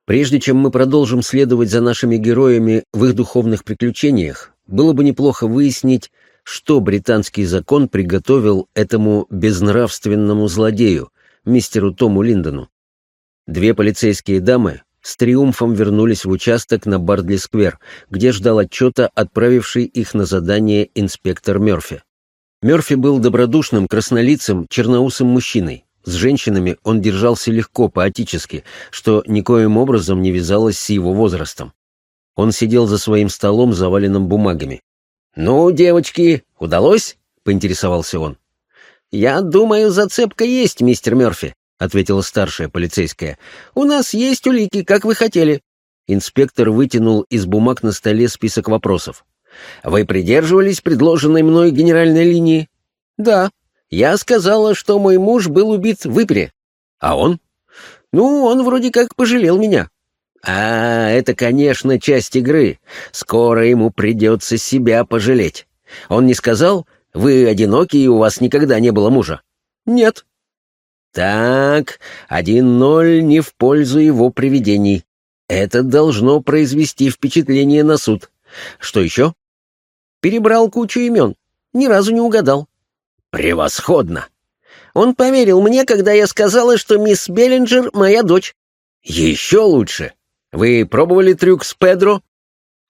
A: Прежде чем мы продолжим следовать за нашими героями в их духовных приключениях, было бы неплохо выяснить, что британский закон приготовил этому безнравственному злодею, мистеру Тому Линдону. Две полицейские дамы с триумфом вернулись в участок на Бардли-сквер, где ждал отчета отправивший их на задание инспектор Мёрфи. Мёрфи был добродушным, краснолицым, черноусым мужчиной. С женщинами он держался легко, поотически, что никоим образом не вязалось с его возрастом. Он сидел за своим столом, заваленным бумагами. «Ну, девочки, удалось?» — поинтересовался он. «Я думаю, зацепка есть, мистер Мёрфи», — ответила старшая полицейская. «У нас есть улики, как вы хотели». Инспектор вытянул из бумаг на столе список вопросов. Вы придерживались предложенной мной генеральной линии? Да. Я сказала, что мой муж был убит в Ипре. А он? Ну, он вроде как пожалел меня. А, это, конечно, часть игры. Скоро ему придется себя пожалеть. Он не сказал, вы одиноки и у вас никогда не было мужа? Нет. Так, один ноль не в пользу его привидений. Это должно произвести впечатление на суд. Что еще? Перебрал кучу имен. Ни разу не угадал. Превосходно. Он поверил мне, когда я сказала, что мисс Беллинджер — моя дочь. Еще лучше. Вы пробовали трюк с Педро?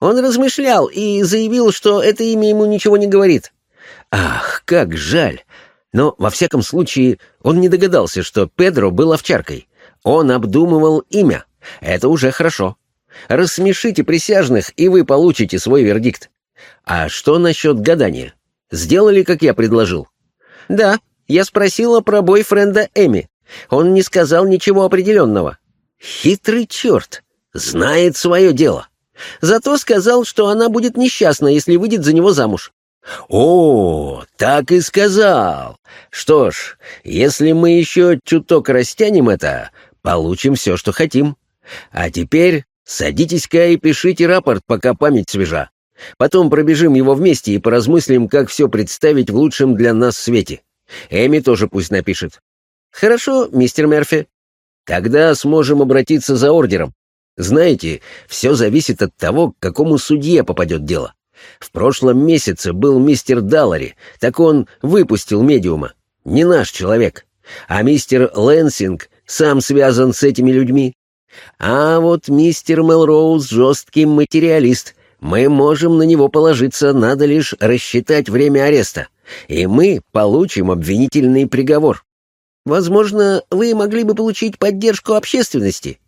A: Он размышлял и заявил, что это имя ему ничего не говорит. Ах, как жаль. Но, во всяком случае, он не догадался, что Педро был овчаркой. Он обдумывал имя. Это уже хорошо. Рассмешите присяжных, и вы получите свой вердикт. А что насчет гадания? Сделали, как я предложил? Да, я спросила про бойфренда Эми. Он не сказал ничего определенного. Хитрый черт. Знает свое дело. Зато сказал, что она будет несчастна, если выйдет за него замуж. «О, так и сказал. Что ж, если мы еще чуток растянем это, получим все, что хотим. А теперь садитесь-ка и пишите рапорт, пока память свежа. Потом пробежим его вместе и поразмыслим, как все представить в лучшем для нас свете. Эми тоже пусть напишет. Хорошо, мистер Мерфи. Тогда сможем обратиться за ордером. Знаете, все зависит от того, к какому судье попадет дело. В прошлом месяце был мистер Даллари, так он выпустил медиума. Не наш человек. А мистер Лэнсинг сам связан с этими людьми. А вот мистер Мелроуз — жесткий материалист, мы можем на него положиться, надо лишь рассчитать время ареста, и мы получим обвинительный приговор. Возможно, вы могли бы получить поддержку общественности».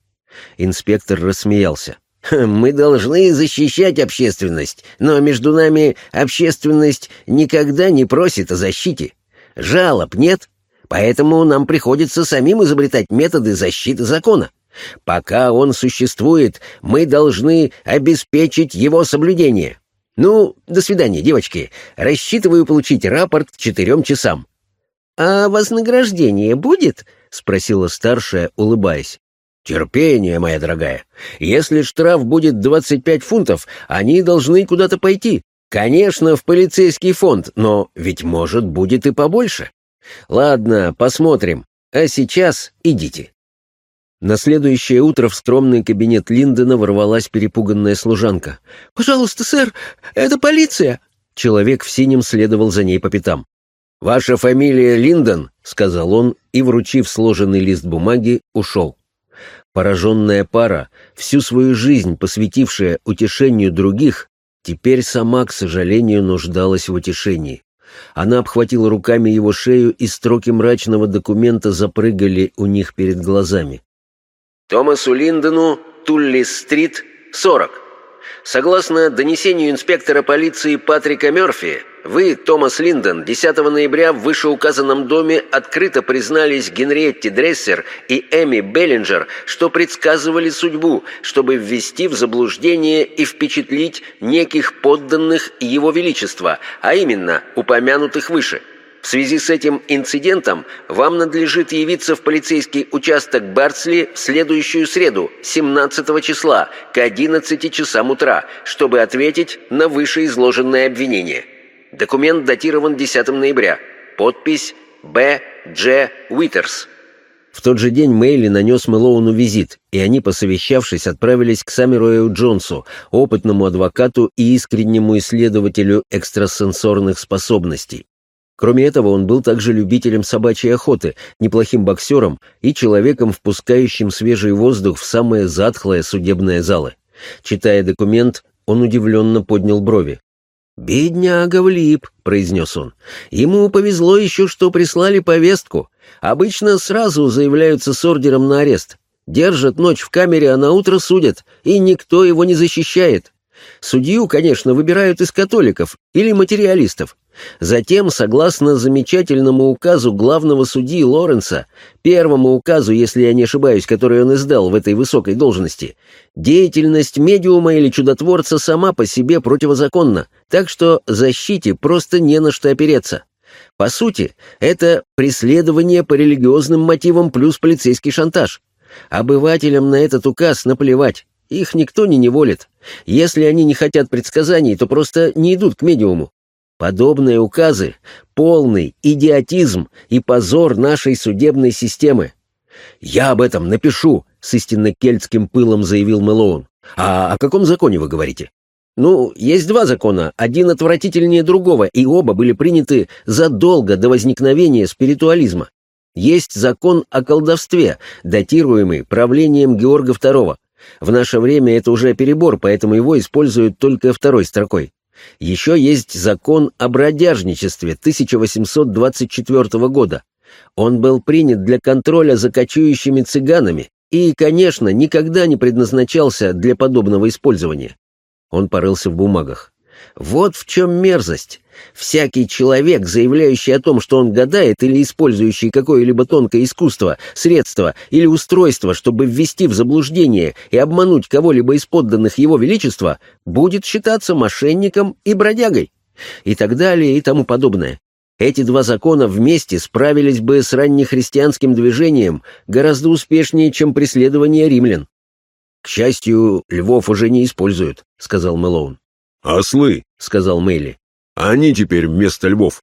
A: Инспектор рассмеялся. «Мы должны защищать общественность, но между нами общественность никогда не просит о защите. Жалоб нет, поэтому нам приходится самим изобретать методы защиты закона. Пока он существует, мы должны обеспечить его соблюдение. Ну, до свидания, девочки. Рассчитываю получить рапорт к четырем часам». «А вознаграждение будет?» — спросила старшая, улыбаясь. «Терпение, моя дорогая. Если штраф будет 25 фунтов, они должны куда-то пойти. Конечно, в полицейский фонд, но ведь, может, будет и побольше. Ладно, посмотрим. А сейчас идите. На следующее утро в скромный кабинет Линдона ворвалась перепуганная служанка.
E: «Пожалуйста, сэр, это полиция!»
A: Человек в синем следовал за ней по пятам. «Ваша фамилия Линдон?» — сказал он и, вручив сложенный лист бумаги, ушел. Пораженная пара, всю свою жизнь посвятившая утешению других, теперь сама, к сожалению, нуждалась в утешении. Она обхватила руками его шею, и строки мрачного документа запрыгали у них перед глазами.
D: Томасу Линдону, Тулли-стрит, 40. Согласно донесению инспектора полиции Патрика Мёрфи, вы, Томас Линдон, 10 ноября в вышеуказанном доме открыто признались Генриетте Дрессер и Эми Беллинджер, что предсказывали судьбу, чтобы ввести в заблуждение и впечатлить неких подданных Его Величества, а именно упомянутых выше – в связи с этим инцидентом вам надлежит явиться в полицейский участок Бартсли в следующую среду, 17 числа, к 11 часам утра, чтобы ответить на вышеизложенное обвинение. Документ датирован 10 ноября. Подпись Б. Дж. Уитерс.
A: В тот же день Мэйли нанес Мэлоуну визит, и они, посовещавшись, отправились к Саммеруэю Джонсу, опытному адвокату и искреннему исследователю экстрасенсорных способностей. Кроме этого, он был также любителем собачьей охоты, неплохим боксером и человеком, впускающим свежий воздух в самые затхлые судебные залы. Читая документ, он удивленно поднял брови. «Бедняга влип», — произнес он. «Ему повезло еще, что прислали повестку. Обычно сразу заявляются с ордером на арест. Держат ночь в камере, а на утро судят, и никто его не защищает. Судью, конечно, выбирают из католиков или материалистов, Затем, согласно замечательному указу главного судьи Лоренса, первому указу, если я не ошибаюсь, который он издал в этой высокой должности, деятельность медиума или чудотворца сама по себе противозаконна, так что защите просто не на что опереться. По сути, это преследование по религиозным мотивам плюс полицейский шантаж. Обывателям на этот указ наплевать, их никто не неволит. Если они не хотят предсказаний, то просто не идут к медиуму. Подобные указы — полный идиотизм и позор нашей судебной системы. «Я об этом напишу», — с истинно кельтским пылом заявил Мэлоун. «А о каком законе вы говорите?» «Ну, есть два закона, один отвратительнее другого, и оба были приняты задолго до возникновения спиритуализма. Есть закон о колдовстве, датируемый правлением Георга II. В наше время это уже перебор, поэтому его используют только второй строкой. Еще есть закон о бродяжничестве 1824 года. Он был принят для контроля за кочующими цыганами и, конечно, никогда не предназначался для подобного использования. Он порылся в бумагах. Вот в чем мерзость. Всякий человек, заявляющий о том, что он гадает или использующий какое-либо тонкое искусство, средство или устройство, чтобы ввести в заблуждение и обмануть кого-либо из подданных его величества, будет считаться мошенником и бродягой. И так далее и тому подобное. Эти два закона вместе справились бы с раннехристианским движением гораздо успешнее, чем преследование римлян. «К счастью, львов уже не используют», — сказал Мэлоун.
C: «Ослы», — сказал Мэйли. «Они теперь вместо львов.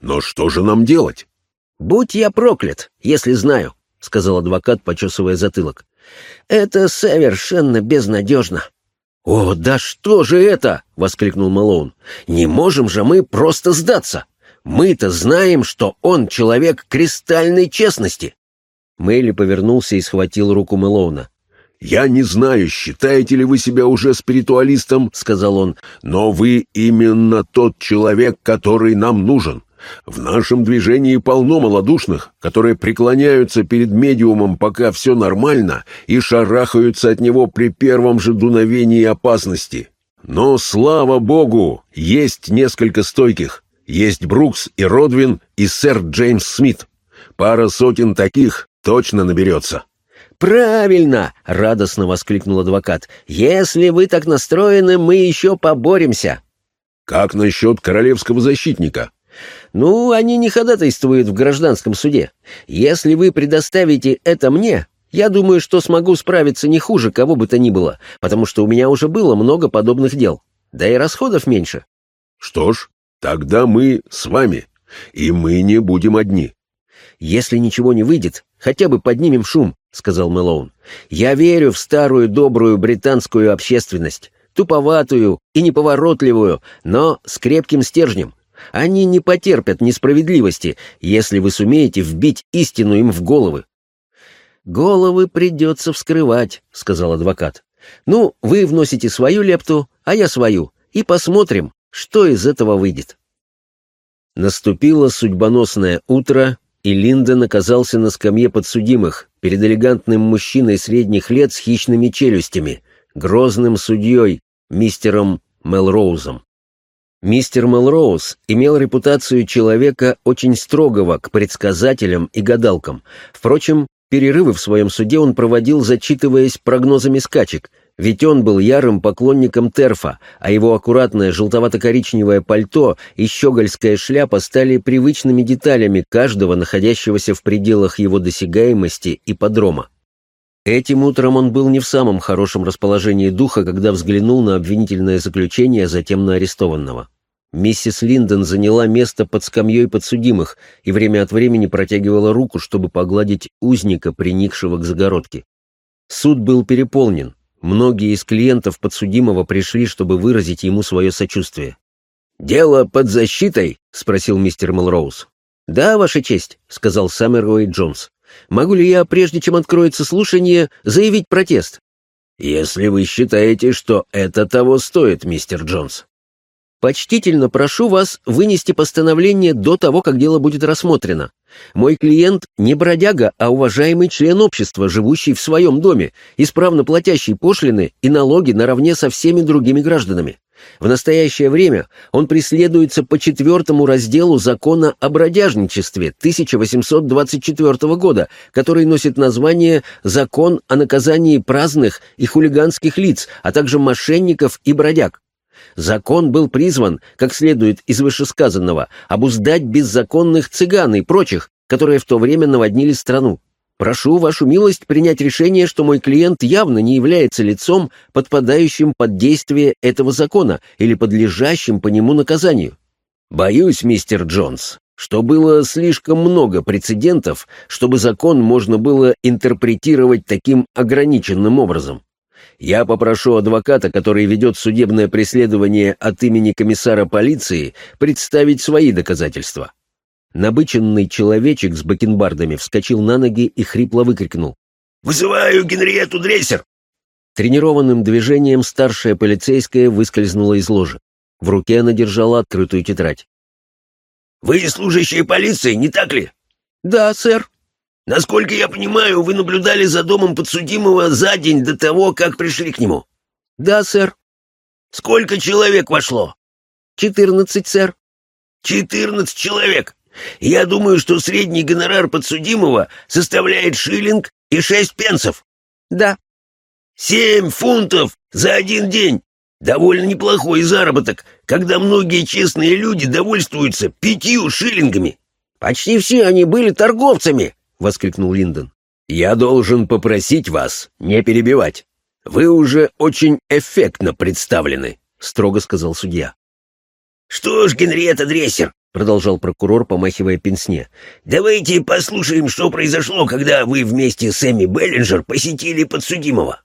C: Но что же нам делать?»
E: «Будь я проклят, если знаю», — сказал адвокат, почесывая затылок. «Это совершенно безнадежно».
A: «О, да что же это?» — воскликнул Мэлоун. «Не можем же мы просто сдаться. Мы-то знаем, что он человек кристальной честности». Мэйли повернулся и схватил руку Мэлоуна.
C: «Я не знаю, считаете ли вы себя уже спиритуалистом, — сказал он, — но вы именно тот человек, который нам нужен. В нашем движении полно малодушных, которые преклоняются перед медиумом, пока все нормально, и шарахаются от него при первом же дуновении опасности. Но, слава богу, есть несколько стойких. Есть Брукс и Родвин и сэр Джеймс Смит. Пара сотен таких точно наберется.
E: «Правильно!» — радостно воскликнул адвокат. «Если вы так настроены, мы еще поборемся!»
C: «Как насчет королевского защитника?»
E: «Ну, они не ходатайствуют в гражданском суде. Если вы предоставите это мне, я думаю, что смогу справиться не хуже кого бы то ни было, потому что у меня уже было много подобных дел. Да и расходов меньше».
C: «Что ж, тогда мы с вами. И мы не будем одни.
B: Если ничего не выйдет, хотя бы поднимем шум, сказал Мэлоун. Я верю в старую добрую британскую общественность, туповатую и неповоротливую, но с крепким стержнем. Они не потерпят несправедливости, если вы сумеете вбить истину им в головы. «Головы придется вскрывать», — сказал адвокат. «Ну, вы вносите свою лепту, а я свою, и посмотрим, что из этого выйдет». Наступило судьбоносное утро, и Линдон оказался на скамье подсудимых перед элегантным мужчиной средних лет с хищными челюстями, грозным судьей, мистером Мелроузом. Мистер Мелроуз имел репутацию человека очень строгого к предсказателям и гадалкам. Впрочем, перерывы в своем суде он проводил, зачитываясь прогнозами скачек, ведь он был ярым поклонником Терфа, а его аккуратное желтовато-коричневое пальто и щегольская шляпа стали привычными деталями каждого, находящегося в пределах его досягаемости и подрома. Этим утром он был не в самом хорошем расположении духа, когда взглянул на обвинительное заключение, затем на арестованного. Миссис Линдон заняла место под скамьей подсудимых и время от времени протягивала руку, чтобы погладить узника, приникшего к загородке. Суд был переполнен. Многие из клиентов подсудимого пришли, чтобы выразить ему свое сочувствие.
C: «Дело под защитой?» — спросил мистер Мелроуз.
B: «Да, Ваша честь», — сказал Саммервей Джонс. Могу ли я, прежде чем откроется слушание, заявить протест?»
C: «Если вы считаете, что это того стоит, мистер Джонс».
B: «Почтительно прошу вас вынести постановление до того, как дело будет рассмотрено. Мой клиент не бродяга, а уважаемый член общества, живущий в своем доме, исправно платящий пошлины и налоги наравне со всеми другими гражданами. В настоящее время он преследуется по четвертому разделу закона о бродяжничестве 1824 года, который носит название «Закон о наказании праздных и хулиганских лиц, а также мошенников и бродяг». Закон был призван, как следует из вышесказанного, обуздать беззаконных цыган и прочих, которые в то время наводнили страну. Прошу вашу милость принять решение, что мой клиент явно не является лицом, подпадающим под действие этого закона или подлежащим по нему наказанию.
C: Боюсь, мистер Джонс, что было слишком много прецедентов, чтобы закон можно было интерпретировать таким ограниченным образом. Я попрошу адвоката, который ведет судебное преследование от имени комиссара полиции, представить свои доказательства.
B: Набыченный человечек с бакенбардами вскочил на ноги и хрипло выкрикнул.
F: «Вызываю Генриету Дрессер!»
B: Тренированным движением старшая полицейская выскользнула из ложи. В руке она держала открытую тетрадь.
F: «Вы служащие полиции, не так ли?»
B: «Да, сэр».
F: «Насколько я понимаю, вы наблюдали за домом подсудимого за день до того, как пришли к нему?»
B: «Да, сэр».
F: «Сколько человек вошло?»
B: «Четырнадцать, сэр».
F: «Четырнадцать человек? Я думаю, что средний гонорар подсудимого составляет шиллинг и шесть пенсов.
B: Да.
F: Семь фунтов за один день. Довольно неплохой заработок, когда многие честные люди довольствуются пятью шиллингами.
E: Почти все они были торговцами, воскликнул Линдон.
C: Я должен попросить вас не перебивать. Вы уже очень эффектно представлены, строго сказал судья.
F: Что ж, Генриетта Дрессер, — продолжал прокурор, помахивая пенсне. «Давайте послушаем, что произошло, когда вы вместе с Эми Беллинджер посетили подсудимого».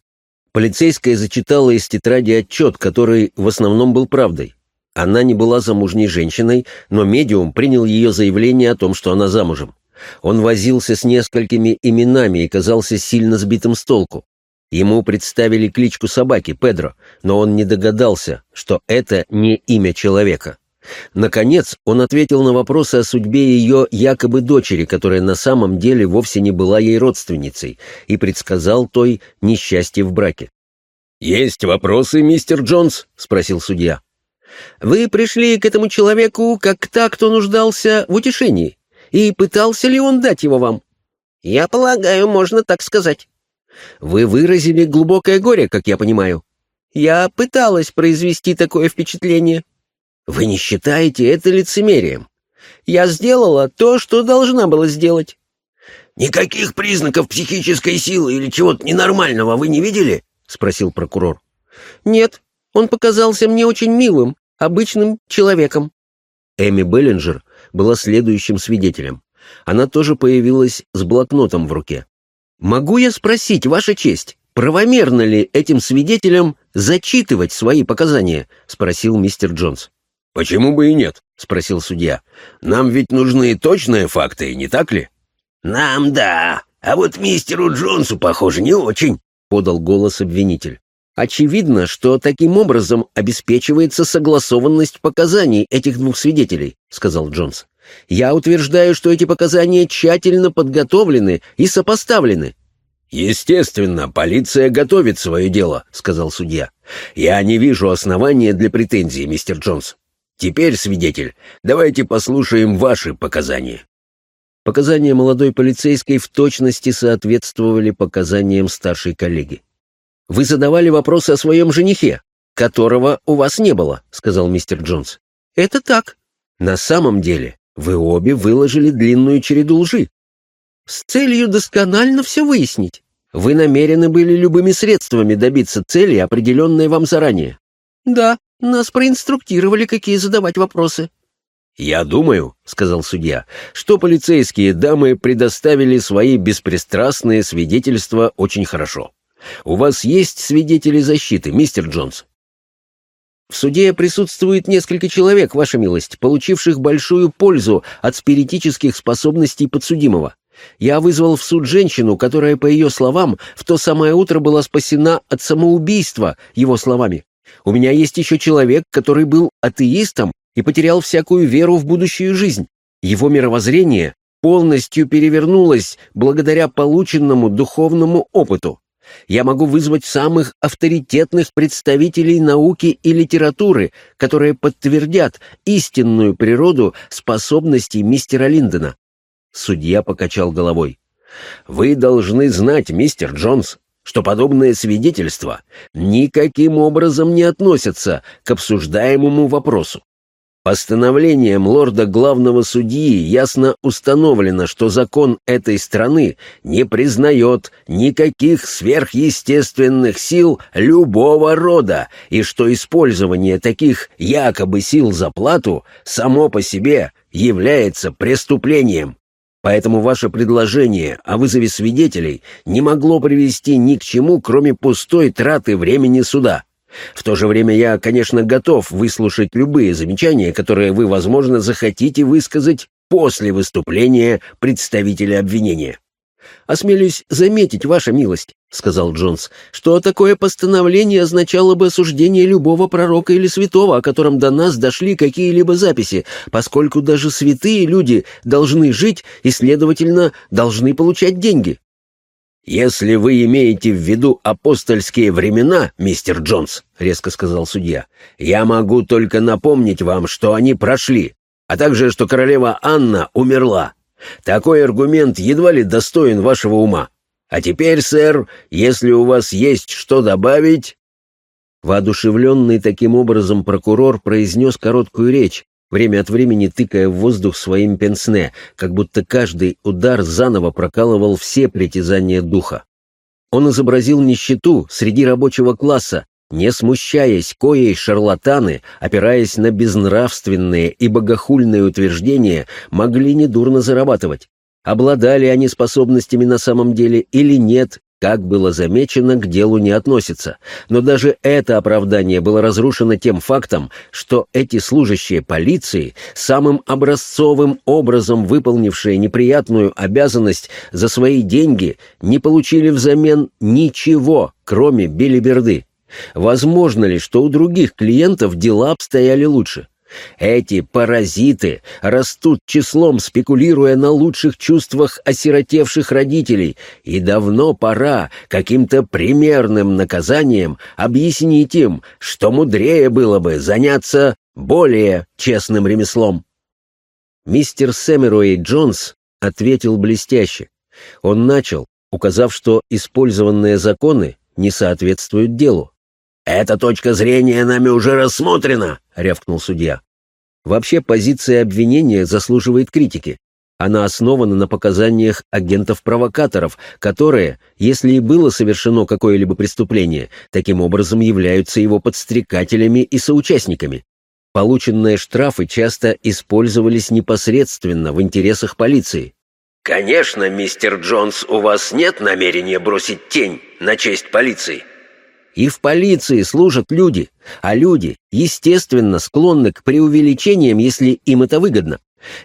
B: Полицейская зачитала из тетради отчет, который в основном был правдой. Она не была замужней женщиной, но медиум принял ее заявление о том, что она замужем. Он возился с несколькими именами и казался сильно сбитым с толку. Ему представили кличку собаки Педро, но он не догадался, что это не имя человека. Наконец, он ответил на вопросы о судьбе ее якобы дочери, которая на самом деле вовсе не была ей родственницей, и предсказал той несчастье в браке.
C: «Есть вопросы, мистер Джонс?» — спросил судья.
E: «Вы пришли к этому человеку как та, кто нуждался в утешении, и пытался ли он дать его вам?» «Я полагаю, можно так сказать». «Вы выразили глубокое горе, как я понимаю». «Я пыталась произвести такое впечатление». Вы не считаете это лицемерием? Я сделала то, что должна была сделать.
F: Никаких признаков психической силы или чего-то ненормального вы не видели? спросил прокурор.
E: Нет, он показался мне очень милым, обычным человеком.
B: Эми Беллинджер была следующим свидетелем. Она тоже появилась с блокнотом в руке. «Могу я спросить, Ваша честь, правомерно ли этим свидетелям зачитывать свои показания?» — спросил мистер Джонс.
C: «Почему бы и нет?» — спросил судья. «Нам ведь нужны точные факты, не так ли?»
F: «Нам да, а вот мистеру Джонсу, похоже, не очень», — подал голос обвинитель.
B: Очевидно, что таким образом обеспечивается согласованность показаний этих двух свидетелей, сказал Джонс. Я утверждаю, что эти показания тщательно подготовлены и сопоставлены.
C: Естественно, полиция готовит свое дело, сказал судья. Я не вижу основания для претензий, мистер Джонс. Теперь, свидетель, давайте послушаем ваши показания.
B: Показания молодой полицейской в точности соответствовали показаниям старшей коллеги. «Вы задавали вопросы о своем женихе, которого у вас не было», — сказал мистер Джонс. «Это так. На самом деле вы обе выложили длинную череду лжи. С целью досконально все выяснить. Вы намерены были любыми средствами добиться цели, определенной вам заранее. Да, нас проинструктировали, какие задавать вопросы.
C: «Я думаю», — сказал судья, — «что полицейские дамы предоставили свои беспристрастные свидетельства очень хорошо. У вас есть свидетели защиты, мистер Джонс?»
B: «В суде присутствует несколько человек, ваша милость, получивших большую пользу от спиритических способностей подсудимого. Я вызвал в суд женщину, которая, по ее словам, в то самое утро была спасена от самоубийства, его словами. У меня есть еще человек, который был атеистом и потерял всякую веру в будущую жизнь. Его мировоззрение полностью перевернулось благодаря полученному духовному опыту. Я могу вызвать самых авторитетных представителей науки и литературы, которые подтвердят истинную природу способностей мистера Линдона. Судья покачал головой.
C: «Вы должны знать, мистер Джонс, что подобные свидетельства никаким образом не относятся к обсуждаемому вопросу. Постановлением лорда главного судьи ясно установлено, что закон этой страны не признает никаких сверхъестественных сил любого рода, и что использование таких якобы сил за плату само по себе является преступлением. Поэтому ваше предложение о вызове свидетелей не могло привести ни к чему, кроме пустой траты времени суда. В то же время я, конечно, готов выслушать любые замечания, которые вы, возможно, захотите высказать после выступления представителя обвинения.
B: «Осмелюсь заметить, ваша милость», — сказал Джонс, «что такое постановление означало бы осуждение любого пророка или святого, о котором до нас дошли какие-либо записи, поскольку даже святые люди должны жить и, следовательно, должны получать деньги».
C: «Если вы имеете в виду апостольские времена, мистер Джонс», — резко сказал судья, — «я могу только напомнить вам, что они прошли, а также, что королева Анна умерла. Такой аргумент едва ли достоин вашего ума. А теперь, сэр, если у вас есть что добавить...»
B: Воодушевленный таким образом прокурор произнес короткую речь, время от времени тыкая в воздух своим пенсне, как будто каждый удар заново прокалывал все притязания духа. Он изобразил нищету среди рабочего класса, не смущаясь, коей шарлатаны, опираясь на безнравственные и богохульные утверждения, могли недурно зарабатывать. Обладали они способностями на самом деле или нет, как было замечено, к делу не относится, но даже это оправдание было разрушено тем фактом, что эти служащие полиции, самым образцовым образом выполнившие неприятную обязанность за свои деньги, не получили взамен ничего, кроме белиберды. Возможно ли, что у других клиентов дела обстояли лучше? Эти паразиты растут числом, спекулируя на лучших чувствах осиротевших родителей, и давно пора каким-то примерным наказанием объяснить им, что мудрее было бы заняться более честным ремеслом. Мистер Сэмеруэй Джонс ответил блестяще. Он начал, указав, что использованные законы не соответствуют делу.
F: «Эта точка зрения нами уже рассмотрена», — рявкнул судья.
B: Вообще позиция обвинения заслуживает критики. Она основана на показаниях агентов-провокаторов, которые, если и было совершено какое-либо преступление, таким образом являются его подстрекателями и соучастниками. Полученные штрафы часто использовались непосредственно в интересах полиции.
D: «Конечно, мистер Джонс, у вас нет намерения бросить тень на честь полиции?»
B: И в полиции служат люди, а люди, естественно, склонны к преувеличениям, если им это выгодно.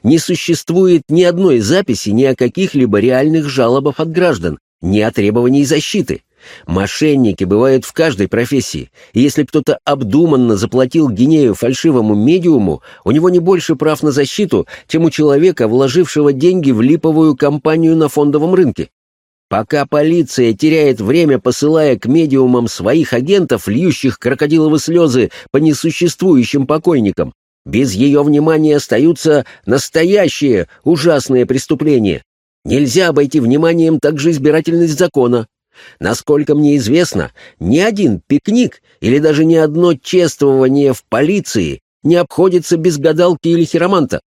B: Не существует ни одной записи ни о каких-либо реальных жалобах от граждан, ни о требовании защиты. Мошенники бывают в каждой профессии, если кто-то обдуманно заплатил гинею фальшивому медиуму, у него не больше прав на защиту, чем у человека, вложившего деньги в липовую компанию на фондовом рынке. Пока полиция теряет время, посылая к медиумам своих агентов, льющих крокодиловы слезы по несуществующим покойникам, без ее внимания остаются настоящие ужасные преступления. Нельзя обойти вниманием также избирательность закона. Насколько мне известно, ни один пикник или даже ни одно чествование в полиции не обходится без гадалки или хироманта.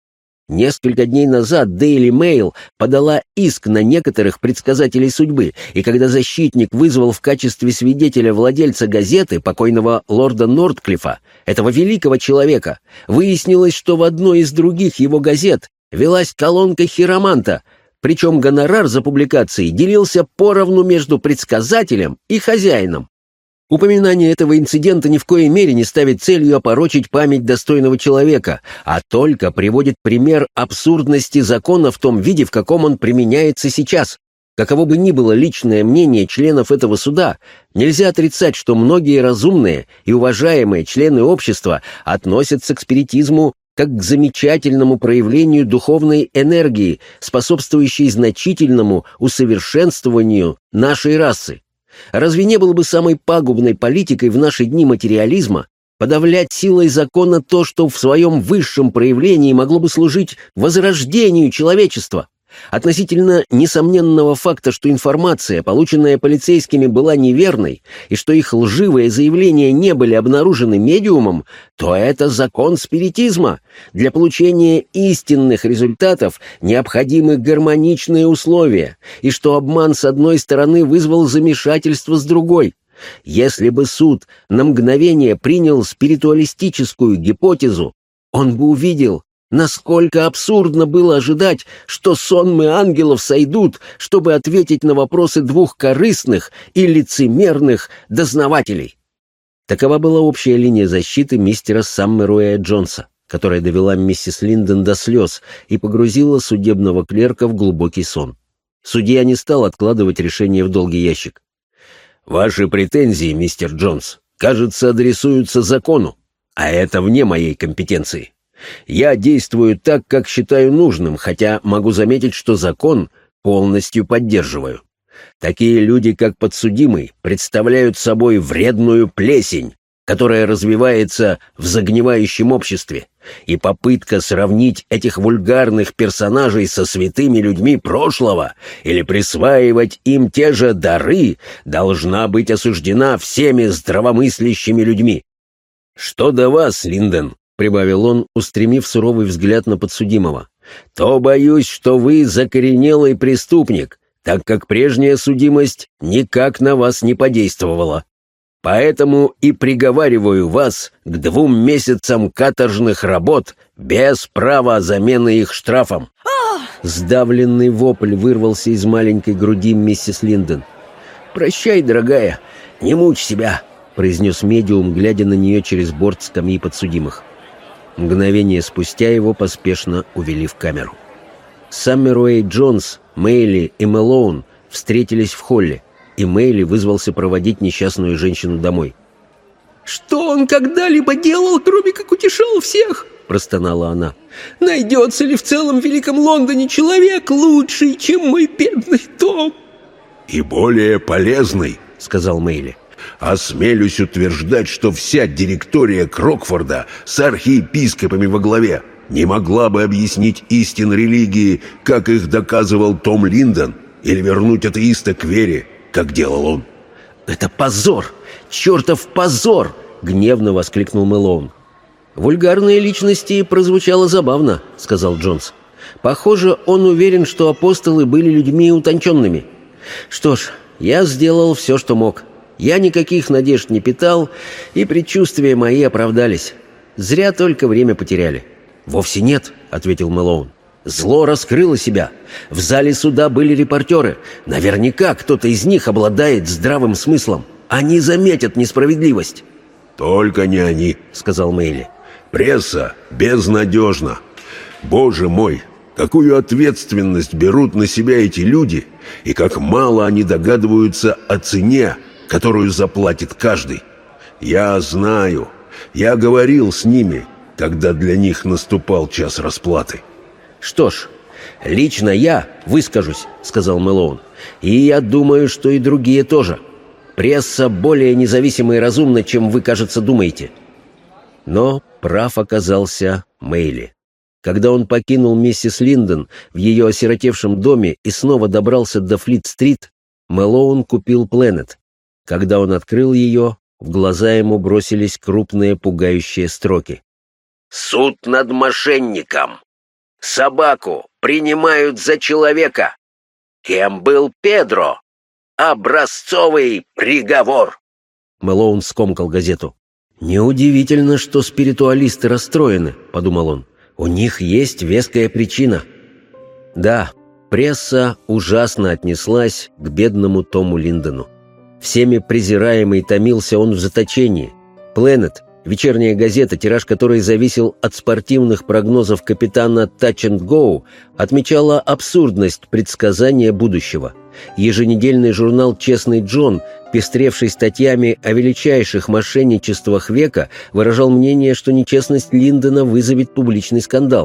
B: Несколько дней назад Daily Mail подала иск на некоторых предсказателей судьбы, и когда защитник вызвал в качестве свидетеля владельца газеты, покойного лорда Нортклифа, этого великого человека, выяснилось, что в одной из других его газет велась колонка хироманта, причем гонорар за публикации делился поровну между предсказателем и хозяином. Упоминание этого инцидента ни в коей мере не ставит целью опорочить память достойного человека, а только приводит пример абсурдности закона в том виде, в каком он применяется сейчас. Каково бы ни было личное мнение членов этого суда, нельзя отрицать, что многие разумные и уважаемые члены общества относятся к спиритизму как к замечательному проявлению духовной энергии, способствующей значительному усовершенствованию нашей расы. Разве не было бы самой пагубной политикой в наши дни материализма подавлять силой закона то, что в своем высшем проявлении могло бы служить возрождению человечества? Относительно несомненного факта, что информация, полученная полицейскими, была неверной, и что их лживые заявления не были обнаружены медиумом, то это закон спиритизма. Для получения истинных результатов необходимы гармоничные условия, и что обман с одной стороны вызвал замешательство с другой. Если бы суд на мгновение принял спиритуалистическую гипотезу, он бы увидел, Насколько абсурдно было ожидать, что сонмы ангелов сойдут, чтобы ответить на вопросы двух корыстных и лицемерных дознавателей. Такова была общая линия защиты мистера Саммеруэя Джонса, которая довела миссис Линдон до слез и погрузила судебного клерка в глубокий сон. Судья не стал откладывать решение в долгий ящик. «Ваши претензии, мистер Джонс, кажется, адресуются закону, а это вне моей компетенции. Я действую так, как считаю нужным, хотя могу заметить, что закон полностью поддерживаю. Такие люди, как подсудимый, представляют собой вредную плесень, которая развивается в загнивающем обществе, и попытка сравнить этих вульгарных персонажей со святыми людьми прошлого или присваивать им те же дары должна быть осуждена всеми здравомыслящими людьми. Что до вас, Линден, — прибавил он, устремив суровый взгляд на подсудимого, — то боюсь, что вы закоренелый преступник, так как прежняя судимость никак на вас не подействовала. Поэтому и приговариваю вас к двум месяцам каторжных работ без права замены их штрафом». Сдавленный вопль вырвался из маленькой груди миссис Линден. «Прощай, дорогая, не мучь себя», — произнес медиум, глядя на нее через борт скамьи подсудимых. Мгновение спустя его поспешно увели в камеру. Саммеруэй Джонс, Мэйли и Мэлоун встретились в холле, и Мэйли вызвался проводить несчастную женщину домой.
E: «Что он когда-либо делал, кроме как утешал всех?» — простонала она. «Найдется ли в целом Великом Лондоне человек лучший, чем мой бедный Том?»
C: «И более полезный», — сказал Мэйли. Осмелюсь утверждать, что вся директория Крокфорда с архиепископами во главе не могла бы объяснить истин религии, как их доказывал Том Линдон, или вернуть атеиста к вере, как делал он.
B: «Это позор! Чертов позор!» — гневно воскликнул Мэлоун. «Вульгарные личности прозвучало забавно», — сказал Джонс. «Похоже, он уверен, что апостолы были людьми утонченными. Что ж, я сделал все, что мог. Я никаких надежд не питал, и предчувствия мои оправдались.
A: Зря только время потеряли». «Вовсе нет», — ответил Мэлоун. «Зло раскрыло себя. В зале суда были репортеры. Наверняка кто-то из них обладает здравым смыслом. Они заметят несправедливость».
C: «Только не они», — сказал Мэйли. «Пресса безнадежна. Боже мой, какую ответственность берут на себя эти люди, и как мало они догадываются о цене, которую заплатит каждый. Я знаю, я говорил с ними, когда для них наступал час расплаты.
A: «Что ж, лично я выскажусь», — сказал Мэлоун. «И я думаю, что и другие тоже. Пресса более независима и разумна, чем вы, кажется, думаете». Но прав оказался Мэйли. Когда он покинул миссис Линдон в ее осиротевшем доме и снова добрался до Флит-стрит, Мэлоун купил Пленет. Когда он открыл ее, в глаза ему бросились крупные пугающие строки.
D: «Суд над мошенником! Собаку принимают за человека! Кем был Педро? Образцовый приговор!»
A: Мэлоун скомкал газету. «Неудивительно, что спиритуалисты расстроены», — подумал он. «У них есть веская причина». Да, пресса ужасно отнеслась к бедному Тому Линдону. Всеми презираемый томился он в заточении. «Пленет», вечерняя газета, тираж которой зависел от спортивных прогнозов капитана Touch and Go, отмечала абсурдность предсказания будущего. Еженедельный журнал «Честный Джон», пестревший статьями о величайших мошенничествах века, выражал мнение, что нечестность Линдона вызовет публичный скандал.